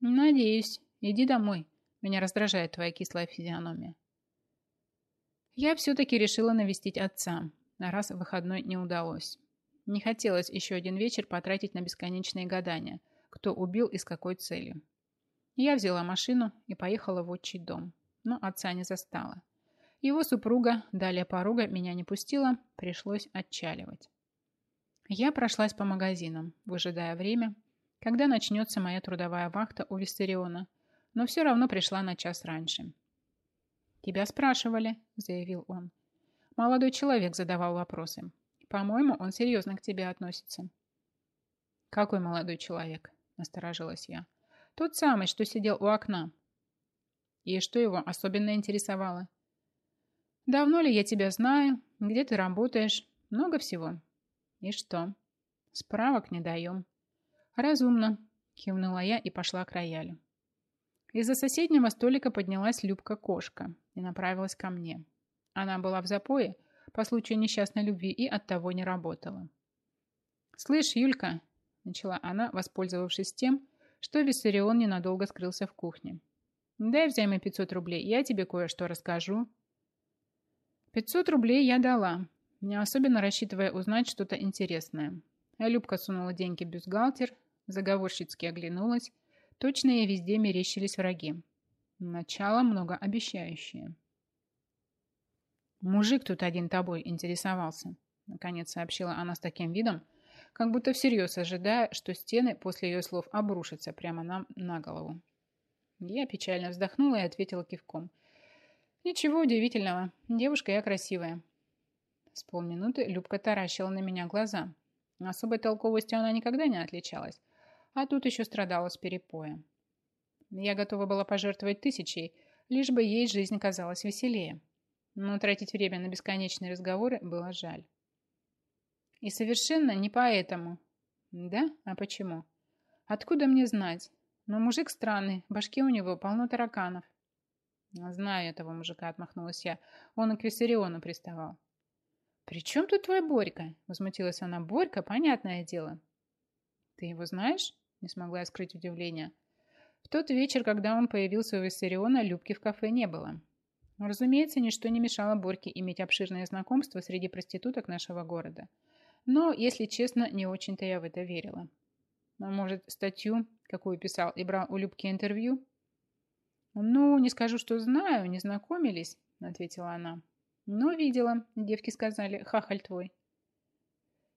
Надеюсь. Иди домой. Меня раздражает твоя кислая физиономия. Я все-таки решила навестить отца, раз выходной не удалось. Не хотелось еще один вечер потратить на бесконечные гадания, кто убил и с какой целью. Я взяла машину и поехала в отчий дом, но отца не застала. Его супруга, далее поруга, меня не пустила, пришлось отчаливать. Я прошлась по магазинам, выжидая время, когда начнется моя трудовая вахта у Виссариона, но все равно пришла на час раньше. «Тебя спрашивали», — заявил он. Молодой человек задавал вопросы. По-моему, он серьезно к тебе относится. Какой молодой человек? Насторожилась я. Тот самый, что сидел у окна. И что его особенно интересовало? Давно ли я тебя знаю? Где ты работаешь? Много всего. И что? Справок не даем. Разумно, кивнула я и пошла к роялю. Из-за соседнего столика поднялась Любка-кошка и направилась ко мне. Она была в запое по случаю несчастной любви и оттого не работала. «Слышь, Юлька!» – начала она, воспользовавшись тем, что Виссарион ненадолго скрылся в кухне. «Дай взаймы 500 рублей, я тебе кое-что расскажу». 500 рублей я дала, не особенно рассчитывая узнать что-то интересное. А Любка сунула деньги в бюстгальтер, заговорщицки оглянулась. Точно ей везде мерещились враги. Начало многообещающее. «Мужик тут один тобой интересовался», — наконец сообщила она с таким видом, как будто всерьез ожидая, что стены после ее слов обрушатся прямо нам на голову. Я печально вздохнула и ответила кивком. «Ничего удивительного. Девушка я красивая». С полминуты Любка таращила на меня глаза. Особой толковостью она никогда не отличалась, а тут еще страдала с перепоя. Я готова была пожертвовать тысячей, лишь бы ей жизнь казалась веселее но тратить время на бесконечные разговоры было жаль. И совершенно не поэтому. Да? А почему? Откуда мне знать? Но мужик странный, в башке у него полно тараканов. Знаю этого мужика, отмахнулась я. Он и к Виссариону приставал. «При чем тут твой Борька?» Возмутилась она. «Борька, понятное дело». «Ты его знаешь?» Не смогла я скрыть удивление. В тот вечер, когда он появился у Виссариона, Любки в кафе не было. Разумеется, ничто не мешало Борьке иметь обширное знакомство среди проституток нашего города. Но, если честно, не очень-то я в это верила. А может, статью, какую писал и брал у Любки интервью? «Ну, не скажу, что знаю, не знакомились», — ответила она. «Но видела, девки сказали, хахаль твой».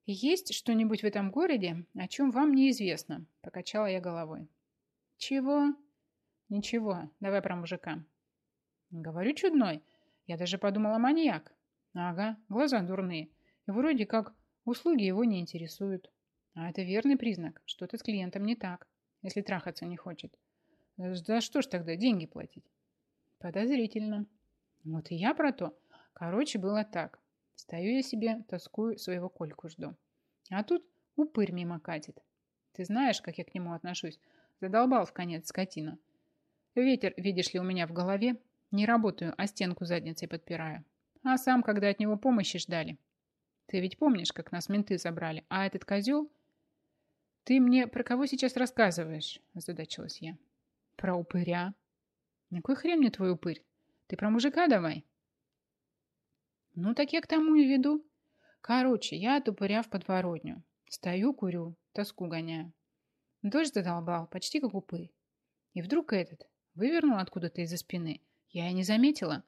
«Есть что-нибудь в этом городе, о чем вам неизвестно?» — покачала я головой. «Чего?» «Ничего, давай про мужика». Говорю, чудной. Я даже подумала, маньяк. Ага, глаза дурные. И вроде как услуги его не интересуют. А это верный признак. Что-то с клиентом не так, если трахаться не хочет. За что ж тогда деньги платить? Подозрительно. Вот и я про то. Короче, было так. Стою я себе, тоскую, своего Кольку жду. А тут упырь мимо катит. Ты знаешь, как я к нему отношусь? Задолбал в конец скотина. Ветер, видишь ли, у меня в голове. Не работаю, а стенку задницей подпираю. А сам, когда от него помощи ждали. Ты ведь помнишь, как нас менты забрали? А этот козел... Ты мне про кого сейчас рассказываешь? Озадачилась я. Про упыря. На кой хрен мне твой упырь? Ты про мужика давай. Ну, так я к тому и веду. Короче, я от в подворотню. Стою, курю, тоску гоняю. Дождь задолбал, почти как упырь. И вдруг этот вывернул откуда-то из-за спины. Я и не заметила.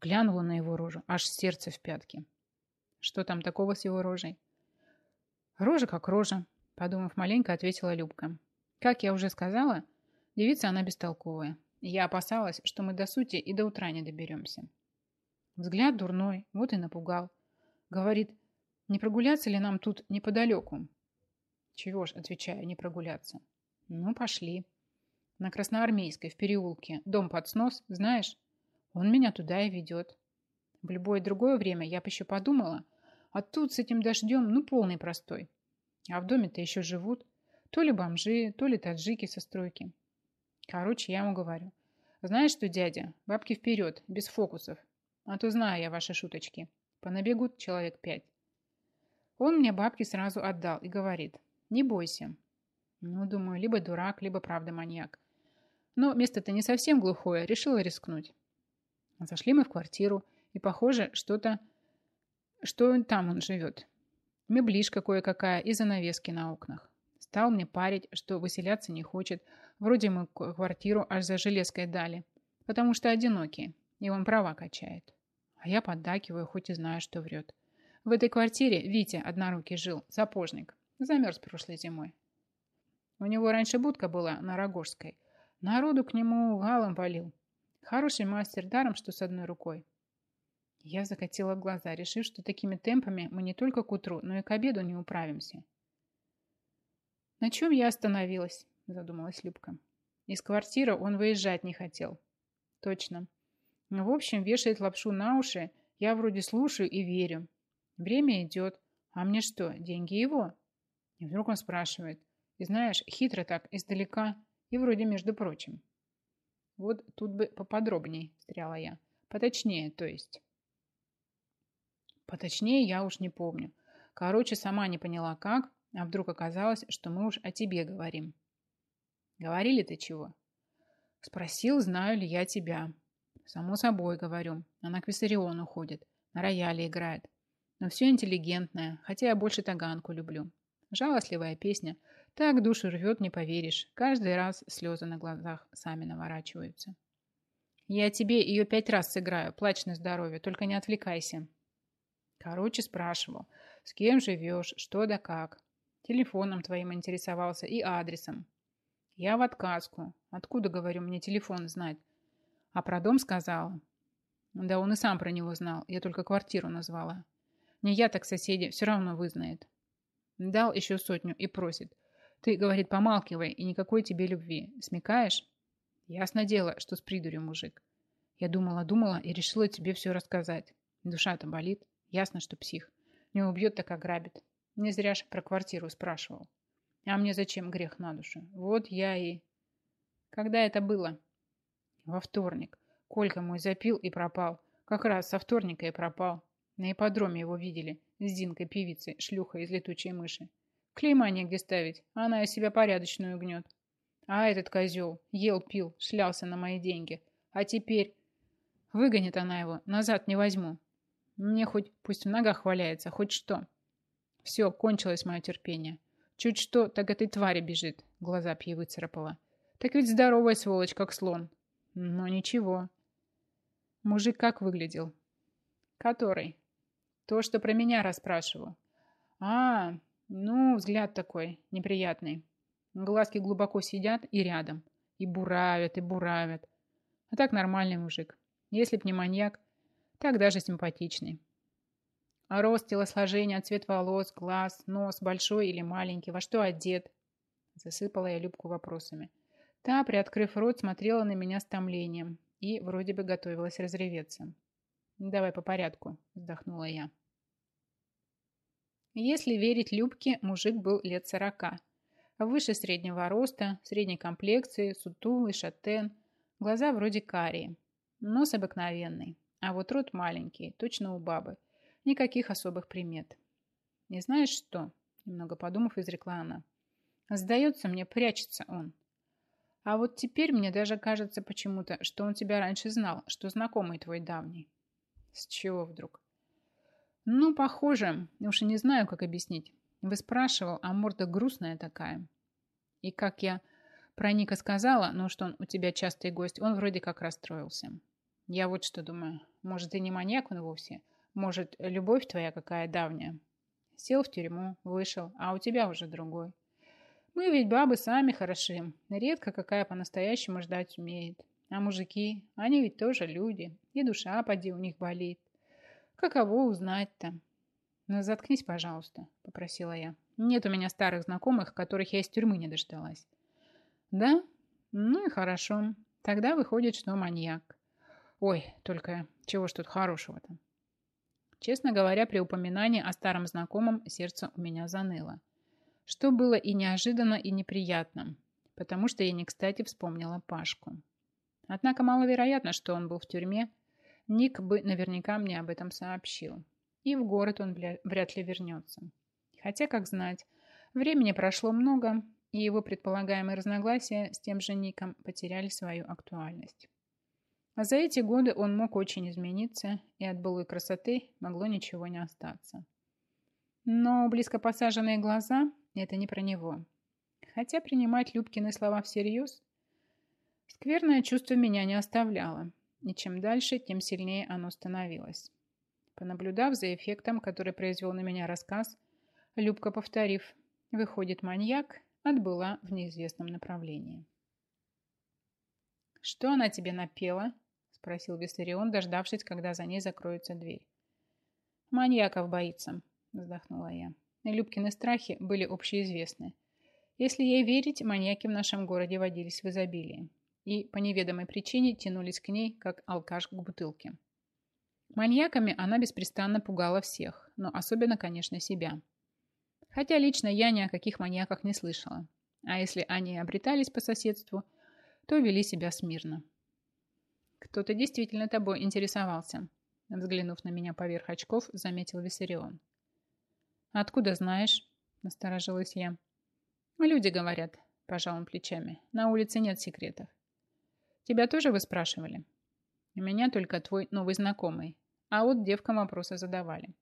Глянула на его рожу, аж сердце в пятке. Что там такого с его рожей? Рожа как рожа, подумав маленько, ответила Любка. Как я уже сказала, девица она бестолковая. Я опасалась, что мы до сути и до утра не доберемся. Взгляд дурной, вот и напугал. Говорит, не прогуляться ли нам тут неподалеку? Чего ж, отвечаю, не прогуляться. Ну, пошли. На Красноармейской, в переулке, дом под снос, знаешь? Он меня туда и ведет. В любое другое время я бы еще подумала, а тут с этим дождем, ну, полный простой. А в доме-то еще живут то ли бомжи, то ли таджики со стройки. Короче, я ему говорю, знаешь что, дядя, бабки вперед, без фокусов. А то знаю я ваши шуточки. Понабегут человек пять. Он мне бабки сразу отдал и говорит, не бойся. Ну, думаю, либо дурак, либо правда маньяк. Но место-то не совсем глухое, решила рискнуть. Зашли мы в квартиру, и похоже, что-то, что там он живет. Меблишка кое-какая и занавески на окнах. Стал мне парить, что выселяться не хочет. Вроде мы квартиру аж за железкой дали, потому что одинокие, и он права качает. А я поддакиваю, хоть и знаю, что врет. В этой квартире Витя однорукий жил, сапожник. Замерз прошлой зимой. У него раньше будка была на Рогожской. Народу к нему галом валил. Хороший мастер, даром, что с одной рукой. Я закатила глаза, решив, что такими темпами мы не только к утру, но и к обеду не управимся. На чем я остановилась, задумалась Любка. Из квартиры он выезжать не хотел. Точно. Ну, в общем, вешает лапшу на уши, я вроде слушаю и верю. Время идет. А мне что, деньги его? И вдруг он спрашивает. И знаешь, хитро так, издалека, и вроде между прочим. Вот тут бы поподробней, встряла я. Поточнее, то есть. Поточнее я уж не помню. Короче, сама не поняла как, а вдруг оказалось, что мы уж о тебе говорим. Говорили ты чего? Спросил, знаю ли я тебя. Само собой, говорю. Она к Виссариону ходит, на рояле играет. Но все интеллигентное, хотя я больше таганку люблю. Жалостливая песня. Так душу рвет, не поверишь. Каждый раз слезы на глазах сами наворачиваются. Я тебе ее пять раз сыграю. Плачь на здоровье, только не отвлекайся. Короче, спрашивал, с кем живешь, что да как. Телефоном твоим интересовался и адресом. Я в отказку. Откуда, говорю, мне телефон знать? А про дом сказала. Да он и сам про него знал. Я только квартиру назвала. Не я, так соседи, все равно вызнает. Дал еще сотню и просит. Ты, говорит, помалкивай, и никакой тебе любви. Смекаешь? Ясно дело, что с придурью мужик. Я думала-думала и решила тебе все рассказать. Душа-то болит. Ясно, что псих. Не убьет, так ограбит. Не зря же про квартиру спрашивал. А мне зачем грех на душу? Вот я и... Когда это было? Во вторник. Колька мой запил и пропал. Как раз со вторника и пропал. На ипподроме его видели с Динкой певицей, шлюхой из летучей мыши. Клейма негде ставить, она из себя порядочную гнет. А этот козел ел, пил, шлялся на мои деньги. А теперь выгонит она его, назад не возьму. Мне хоть пусть в ногах валяется, хоть что. Все, кончилось мое терпение. Чуть что, так этой твари бежит. Глаза пьи выцарапала. Так ведь здоровая сволочь, как слон. Но ничего. Мужик как выглядел? Который? То, что про меня расспрашивал. А, ну, взгляд такой, неприятный. Глазки глубоко сидят и рядом. И буравят, и буравят. А так нормальный мужик. Если б не маньяк, так даже симпатичный. А рост, телосложение, цвет волос, глаз, нос, большой или маленький, во что одет? Засыпала я Любку вопросами. Та, приоткрыв рот, смотрела на меня с томлением и вроде бы готовилась разреветься. «Давай по порядку», – вздохнула я. Если верить Любке, мужик был лет сорока. Выше среднего роста, средней комплекции, сутулый, шатен, глаза вроде карие, нос обыкновенный, а вот рот маленький, точно у бабы. Никаких особых примет. Не знаешь что? Немного подумав, изрекла она. Сдается мне, прячется он. А вот теперь мне даже кажется почему-то, что он тебя раньше знал, что знакомый твой давний. С чего вдруг? Ну, похоже, уж и не знаю, как объяснить. Вы спрашивал, а морда грустная такая. И как я про Ника сказала, ну, что он у тебя частый гость, он вроде как расстроился. Я вот что думаю, может, и не маньяк он вовсе, может, любовь твоя какая давняя. Сел в тюрьму, вышел, а у тебя уже другой. Мы ведь бабы сами хороши. Редко какая по-настоящему ждать умеет. А мужики, они ведь тоже люди. И душа, поди, у них болит. Каково узнать-то? Ну, заткнись, пожалуйста, попросила я. Нет у меня старых знакомых, которых я из тюрьмы не дождалась. Да? Ну и хорошо. Тогда выходит, что маньяк. Ой, только чего ж тут хорошего-то? Честно говоря, при упоминании о старом знакомом сердце у меня заныло что было и неожиданно, и неприятно, потому что я не кстати вспомнила Пашку. Однако маловероятно, что он был в тюрьме. Ник бы наверняка мне об этом сообщил. И в город он вряд ли вернется. Хотя, как знать, времени прошло много, и его предполагаемые разногласия с тем же Ником потеряли свою актуальность. А за эти годы он мог очень измениться, и от былой красоты могло ничего не остаться. Но близко посаженные глаза это не про него. Хотя принимать Любкины слова всерьез, скверное чувство меня не оставляло, и чем дальше, тем сильнее оно становилось. Понаблюдав за эффектом, который произвел на меня рассказ, Любка, повторив «выходит маньяк», отбыла в неизвестном направлении. «Что она тебе напела?» – спросил Виссарион, дождавшись, когда за ней закроется дверь. «Маньяков боится», – вздохнула я. Любкины страхи были общеизвестны. Если ей верить, маньяки в нашем городе водились в изобилии и по неведомой причине тянулись к ней, как алкаш к бутылке. Маньяками она беспрестанно пугала всех, но особенно, конечно, себя. Хотя лично я ни о каких маньяках не слышала. А если они обретались по соседству, то вели себя смирно. Кто-то действительно тобой интересовался. Взглянув на меня поверх очков, заметил Виссарион. «Откуда знаешь?» – насторожилась я. «Люди говорят», – пожал он плечами. «На улице нет секретов». «Тебя тоже вы спрашивали?» «Меня только твой новый знакомый. А вот девкам вопросы задавали.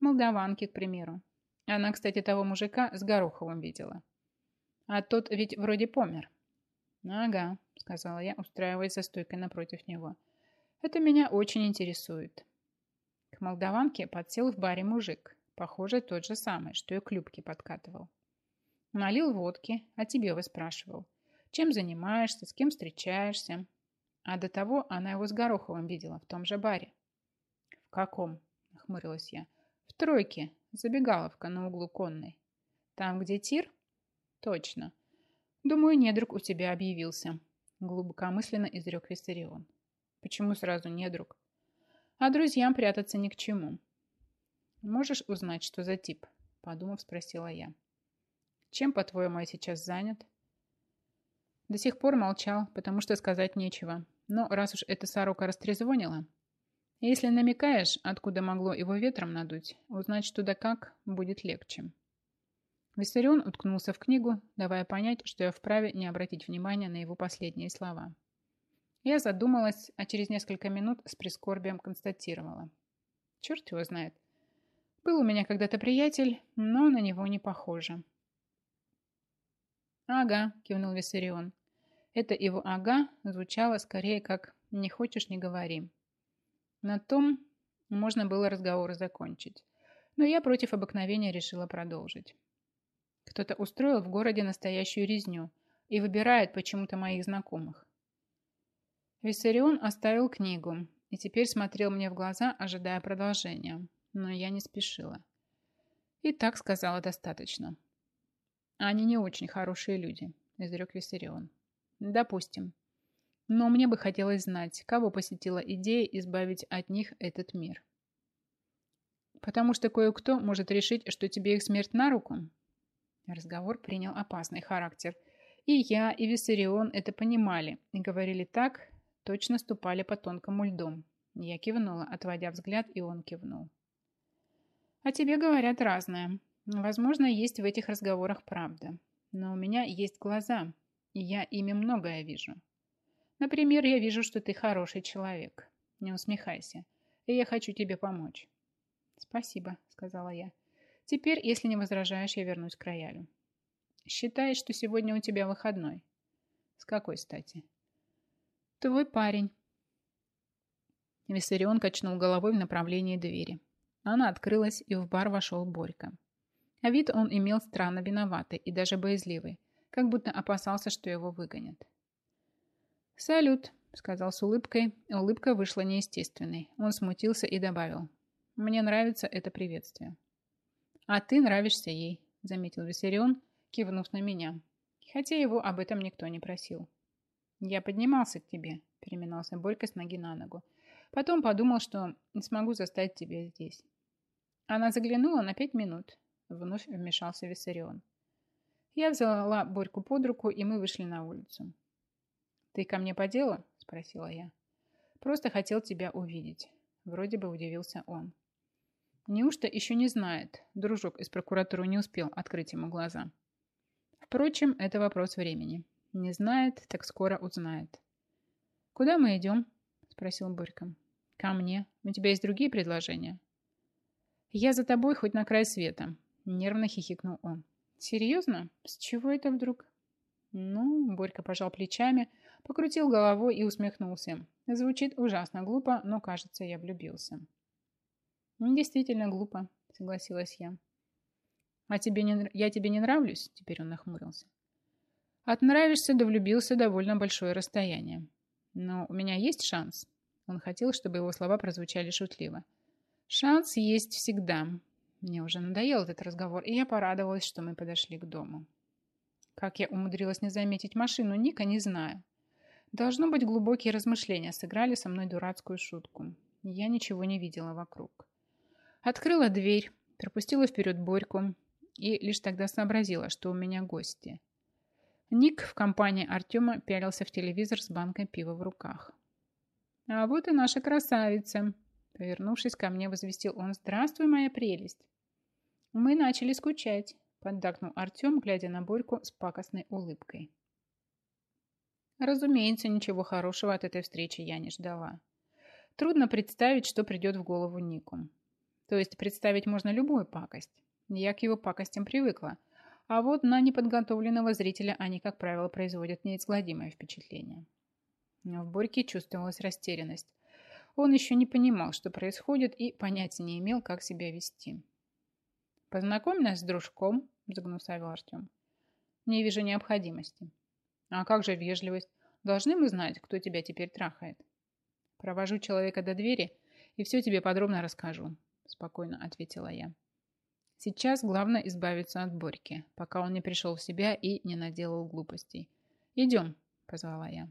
Молдаванки, к примеру. Она, кстати, того мужика с Гороховым видела. А тот ведь вроде помер». «Ага», – сказала я, устраиваясь за стойкой напротив него. «Это меня очень интересует». К молдаванке подсел в баре мужик. Похоже, тот же самый, что и к Любке подкатывал. Налил водки, а тебе выспрашивал. Чем занимаешься, с кем встречаешься? А до того она его с Гороховым видела в том же баре. В каком? Нахмурилась я. В тройке. Забегаловка на углу конной. Там, где тир? Точно. Думаю, недруг у тебя объявился. Глубокомысленно изрек Виссарион. Почему сразу недруг? А друзьям прятаться ни к чему. «Можешь узнать, что за тип?» Подумав, спросила я. «Чем, по-твоему, я сейчас занят?» До сих пор молчал, потому что сказать нечего. Но раз уж эта сорока растрезвонила, если намекаешь, откуда могло его ветром надуть, узнать что да как будет легче. Виссарион уткнулся в книгу, давая понять, что я вправе не обратить внимания на его последние слова. Я задумалась, а через несколько минут с прискорбием констатировала. Черт его знает, был у меня когда-то приятель, но на него не похоже. «Ага», – кивнул Виссарион. Это его «ага» звучало скорее как «не хочешь, не говори». На том можно было разговор закончить. Но я против обыкновения решила продолжить. Кто-то устроил в городе настоящую резню и выбирает почему-то моих знакомых. Виссарион оставил книгу и теперь смотрел мне в глаза, ожидая продолжения но я не спешила. И так сказала достаточно. Они не очень хорошие люди, изрек Виссарион. Допустим. Но мне бы хотелось знать, кого посетила идея избавить от них этот мир. Потому что кое-кто может решить, что тебе их смерть на руку. Разговор принял опасный характер. И я, и Виссарион это понимали и говорили так, точно ступали по тонкому льду. Я кивнула, отводя взгляд, и он кивнул. «О тебе говорят разное. Возможно, есть в этих разговорах правда. Но у меня есть глаза, и я ими многое вижу. Например, я вижу, что ты хороший человек. Не усмехайся. И я хочу тебе помочь». «Спасибо», — сказала я. «Теперь, если не возражаешь, я вернусь к роялю». «Считай, что сегодня у тебя выходной». «С какой стати?» «Твой парень». Виссарион качнул головой в направлении двери. Она открылась, и в бар вошел Борька. А вид он имел странно виноватый и даже боязливый, как будто опасался, что его выгонят. «Салют», — сказал с улыбкой. Улыбка вышла неестественной. Он смутился и добавил. «Мне нравится это приветствие». «А ты нравишься ей», — заметил Виссарион, кивнув на меня. Хотя его об этом никто не просил. «Я поднимался к тебе», — переминался Борька с ноги на ногу. Потом подумал, что не смогу застать тебя здесь. Она заглянула на пять минут. Вновь вмешался Виссарион. Я взяла Борьку под руку, и мы вышли на улицу. «Ты ко мне по делу?» – спросила я. «Просто хотел тебя увидеть». Вроде бы удивился он. Неужто еще не знает? Дружок из прокуратуры не успел открыть ему глаза. Впрочем, это вопрос времени. Не знает, так скоро узнает. «Куда мы идем?» – спросил Борька. «Ко мне. У тебя есть другие предложения?» «Я за тобой хоть на край света», – нервно хихикнул он. «Серьезно? С чего это вдруг?» Ну, Борька пожал плечами, покрутил головой и усмехнулся. Звучит ужасно глупо, но, кажется, я влюбился. «Действительно глупо», – согласилась я. «А тебе не, я тебе не нравлюсь?» – теперь он нахмурился. «От нравишься до влюбился довольно большое расстояние. Но у меня есть шанс». Он хотел, чтобы его слова прозвучали шутливо. Шанс есть всегда. Мне уже надоел этот разговор, и я порадовалась, что мы подошли к дому. Как я умудрилась не заметить машину Ника, не знаю. Должно быть, глубокие размышления сыграли со мной дурацкую шутку. Я ничего не видела вокруг. Открыла дверь, пропустила вперед Борьку и лишь тогда сообразила, что у меня гости. Ник в компании Артема пялился в телевизор с банкой пива в руках. «А вот и наша красавица!» Повернувшись ко мне, возвестил он «Здравствуй, моя прелесть!» «Мы начали скучать», – поддакнул Артем, глядя на Борьку с пакостной улыбкой. Разумеется, ничего хорошего от этой встречи я не ждала. Трудно представить, что придет в голову Нику. То есть представить можно любую пакость. Я к его пакостям привыкла. А вот на неподготовленного зрителя они, как правило, производят неизгладимое впечатление. В Борьке чувствовалась растерянность. Он еще не понимал, что происходит, и понятия не имел, как себя вести. «Познакомь нас с дружком», – загнусавил Артем. «Не вижу необходимости». «А как же вежливость? Должны мы знать, кто тебя теперь трахает?» «Провожу человека до двери и все тебе подробно расскажу», – спокойно ответила я. «Сейчас главное избавиться от Борьки, пока он не пришел в себя и не наделал глупостей. Идем», – позвала я.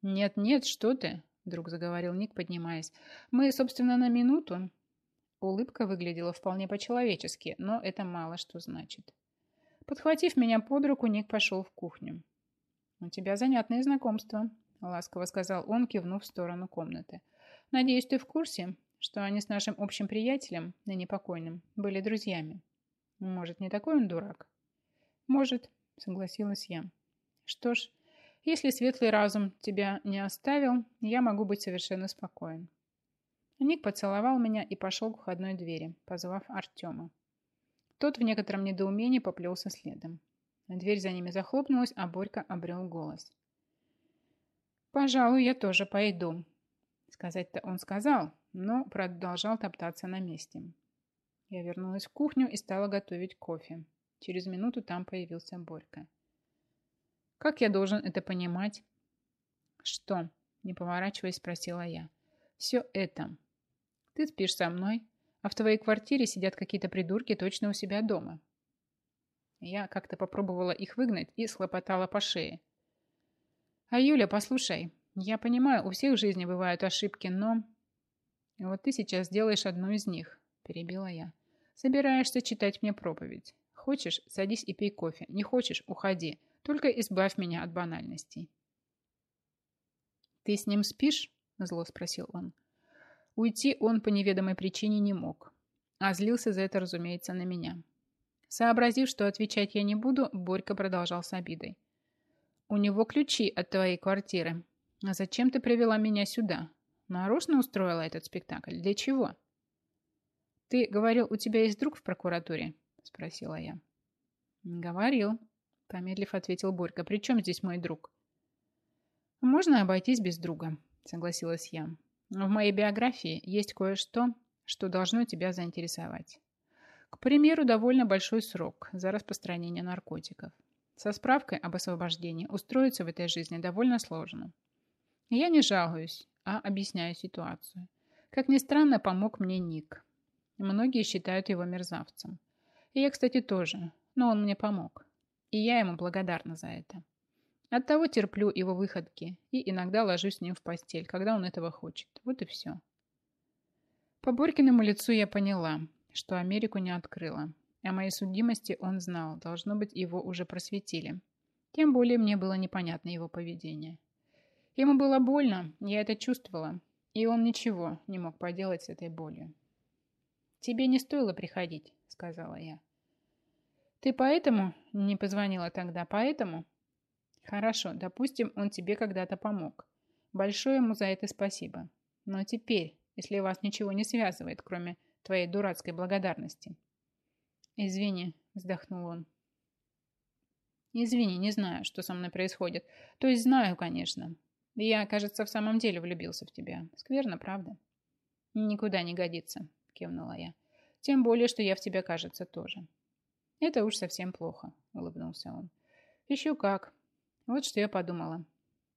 «Нет-нет, что ты?» Вдруг заговорил Ник, поднимаясь. «Мы, собственно, на минуту». Улыбка выглядела вполне по-человечески, но это мало что значит. Подхватив меня под руку, Ник пошел в кухню. «У тебя занятные знакомства», — ласково сказал он, кивнув в сторону комнаты. «Надеюсь, ты в курсе, что они с нашим общим приятелем, ныне покойным, были друзьями? Может, не такой он дурак?» «Может», — согласилась я. «Что ж, если светлый разум тебя не оставил, я могу быть совершенно спокоен. Ник поцеловал меня и пошел к входной двери, позвав Артема. Тот в некотором недоумении поплелся следом. Дверь за ними захлопнулась, а Борька обрел голос. «Пожалуй, я тоже пойду». Сказать-то он сказал, но продолжал топтаться на месте. Я вернулась в кухню и стала готовить кофе. Через минуту там появился Борька. Как я должен это понимать? Что? Не поворачиваясь, спросила я. Все это. Ты спишь со мной, а в твоей квартире сидят какие-то придурки точно у себя дома. Я как-то попробовала их выгнать и схлопотала по шее. А Юля, послушай, я понимаю, у всех в жизни бывают ошибки, но... Вот ты сейчас делаешь одну из них, перебила я. Собираешься читать мне проповедь. Хочешь, садись и пей кофе. Не хочешь, уходи. Только избавь меня от банальностей. Ты с ним спишь? Зло спросил он. Уйти он по неведомой причине не мог. А злился за это, разумеется, на меня. Сообразив, что отвечать я не буду, Борька продолжал с обидой. «У него ключи от твоей квартиры. А зачем ты привела меня сюда? Нарочно устроила этот спектакль? Для чего?» «Ты говорил, у тебя есть друг в прокуратуре?» Спросила я. «Говорил», помедлив ответил Борька. «При чем здесь мой друг?» «Можно обойтись без друга», согласилась я. «В моей биографии есть кое-что, что должно тебя заинтересовать. К примеру, довольно большой срок за распространение наркотиков. Со справкой об освобождении устроиться в этой жизни довольно сложно. Я не жалуюсь, а объясняю ситуацию. Как ни странно, помог мне Ник. Многие считают его мерзавцем. И я, кстати, тоже, но он мне помог. И я ему благодарна за это. Оттого терплю его выходки и иногда ложусь с ним в постель, когда он этого хочет. Вот и все. По Борькиному лицу я поняла, что Америку не открыла. О моей судимости он знал, должно быть, его уже просветили. Тем более мне было непонятно его поведение. Ему было больно, я это чувствовала, и он ничего не мог поделать с этой болью. «Тебе не стоило приходить», — сказала я. «Ты поэтому не позвонила тогда, поэтому?» «Хорошо, допустим, он тебе когда-то помог. Большое ему за это спасибо. Но теперь, если вас ничего не связывает, кроме твоей дурацкой благодарности». «Извини», — вздохнул он. «Извини, не знаю, что со мной происходит. То есть знаю, конечно. Я, кажется, в самом деле влюбился в тебя. Скверно, правда?» «Никуда не годится», — кивнула я. «Тем более, что я в тебя, кажется, тоже». «Это уж совсем плохо», — улыбнулся он. «Еще как. Вот что я подумала.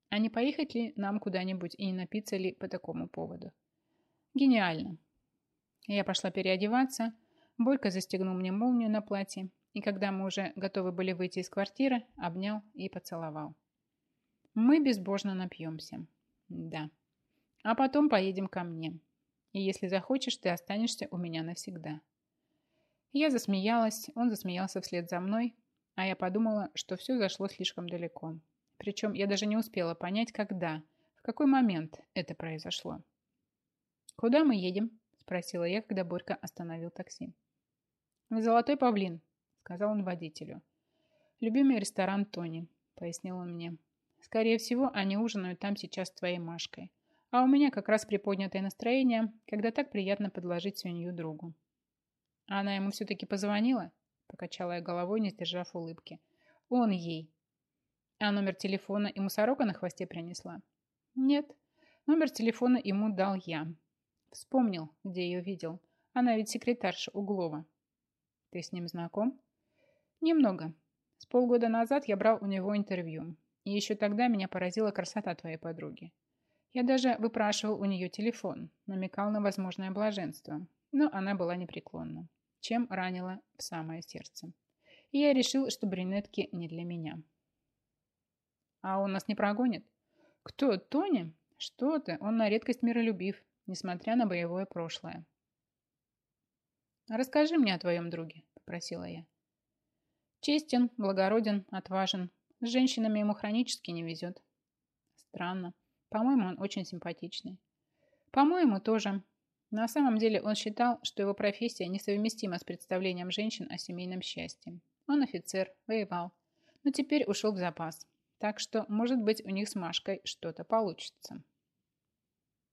А не поехать ли нам куда-нибудь и не напиться ли по такому поводу?» «Гениально». Я пошла переодеваться, Борька застегнул мне молнию на платье, и когда мы уже готовы были выйти из квартиры, обнял и поцеловал. Мы безбожно напьемся. Да. А потом поедем ко мне. И если захочешь, ты останешься у меня навсегда. Я засмеялась, он засмеялся вслед за мной, а я подумала, что все зашло слишком далеко. Причем я даже не успела понять, когда, в какой момент это произошло. «Куда мы едем?» – спросила я, когда Борька остановил такси. «В Золотой Павлин», – сказал он водителю. «Любимый ресторан Тони», – пояснил он мне. «Скорее всего, они ужинают там сейчас с твоей Машкой. А у меня как раз приподнятое настроение, когда так приятно подложить свинью другу». «А она ему все-таки позвонила?» – покачала я головой, не сдержав улыбки. «Он ей». «А номер телефона ему сорока на хвосте принесла?» «Нет, номер телефона ему дал я. Вспомнил, где ее видел. Она ведь секретарша Углова». Ты с ним знаком? Немного. С полгода назад я брал у него интервью. И еще тогда меня поразила красота твоей подруги. Я даже выпрашивал у нее телефон, намекал на возможное блаженство, но она была непреклонна, чем ранила в самое сердце. И я решил, что брюнетки не для меня. А он нас не прогонит? Кто, Тони? Что ты, он на редкость миролюбив, несмотря на боевое прошлое. «Расскажи мне о твоем друге», – попросила я. Честен, благороден, отважен. С женщинами ему хронически не везет. Странно. По-моему, он очень симпатичный. По-моему, тоже. На самом деле он считал, что его профессия несовместима с представлением женщин о семейном счастье. Он офицер, воевал, но теперь ушел в запас. Так что, может быть, у них с Машкой что-то получится.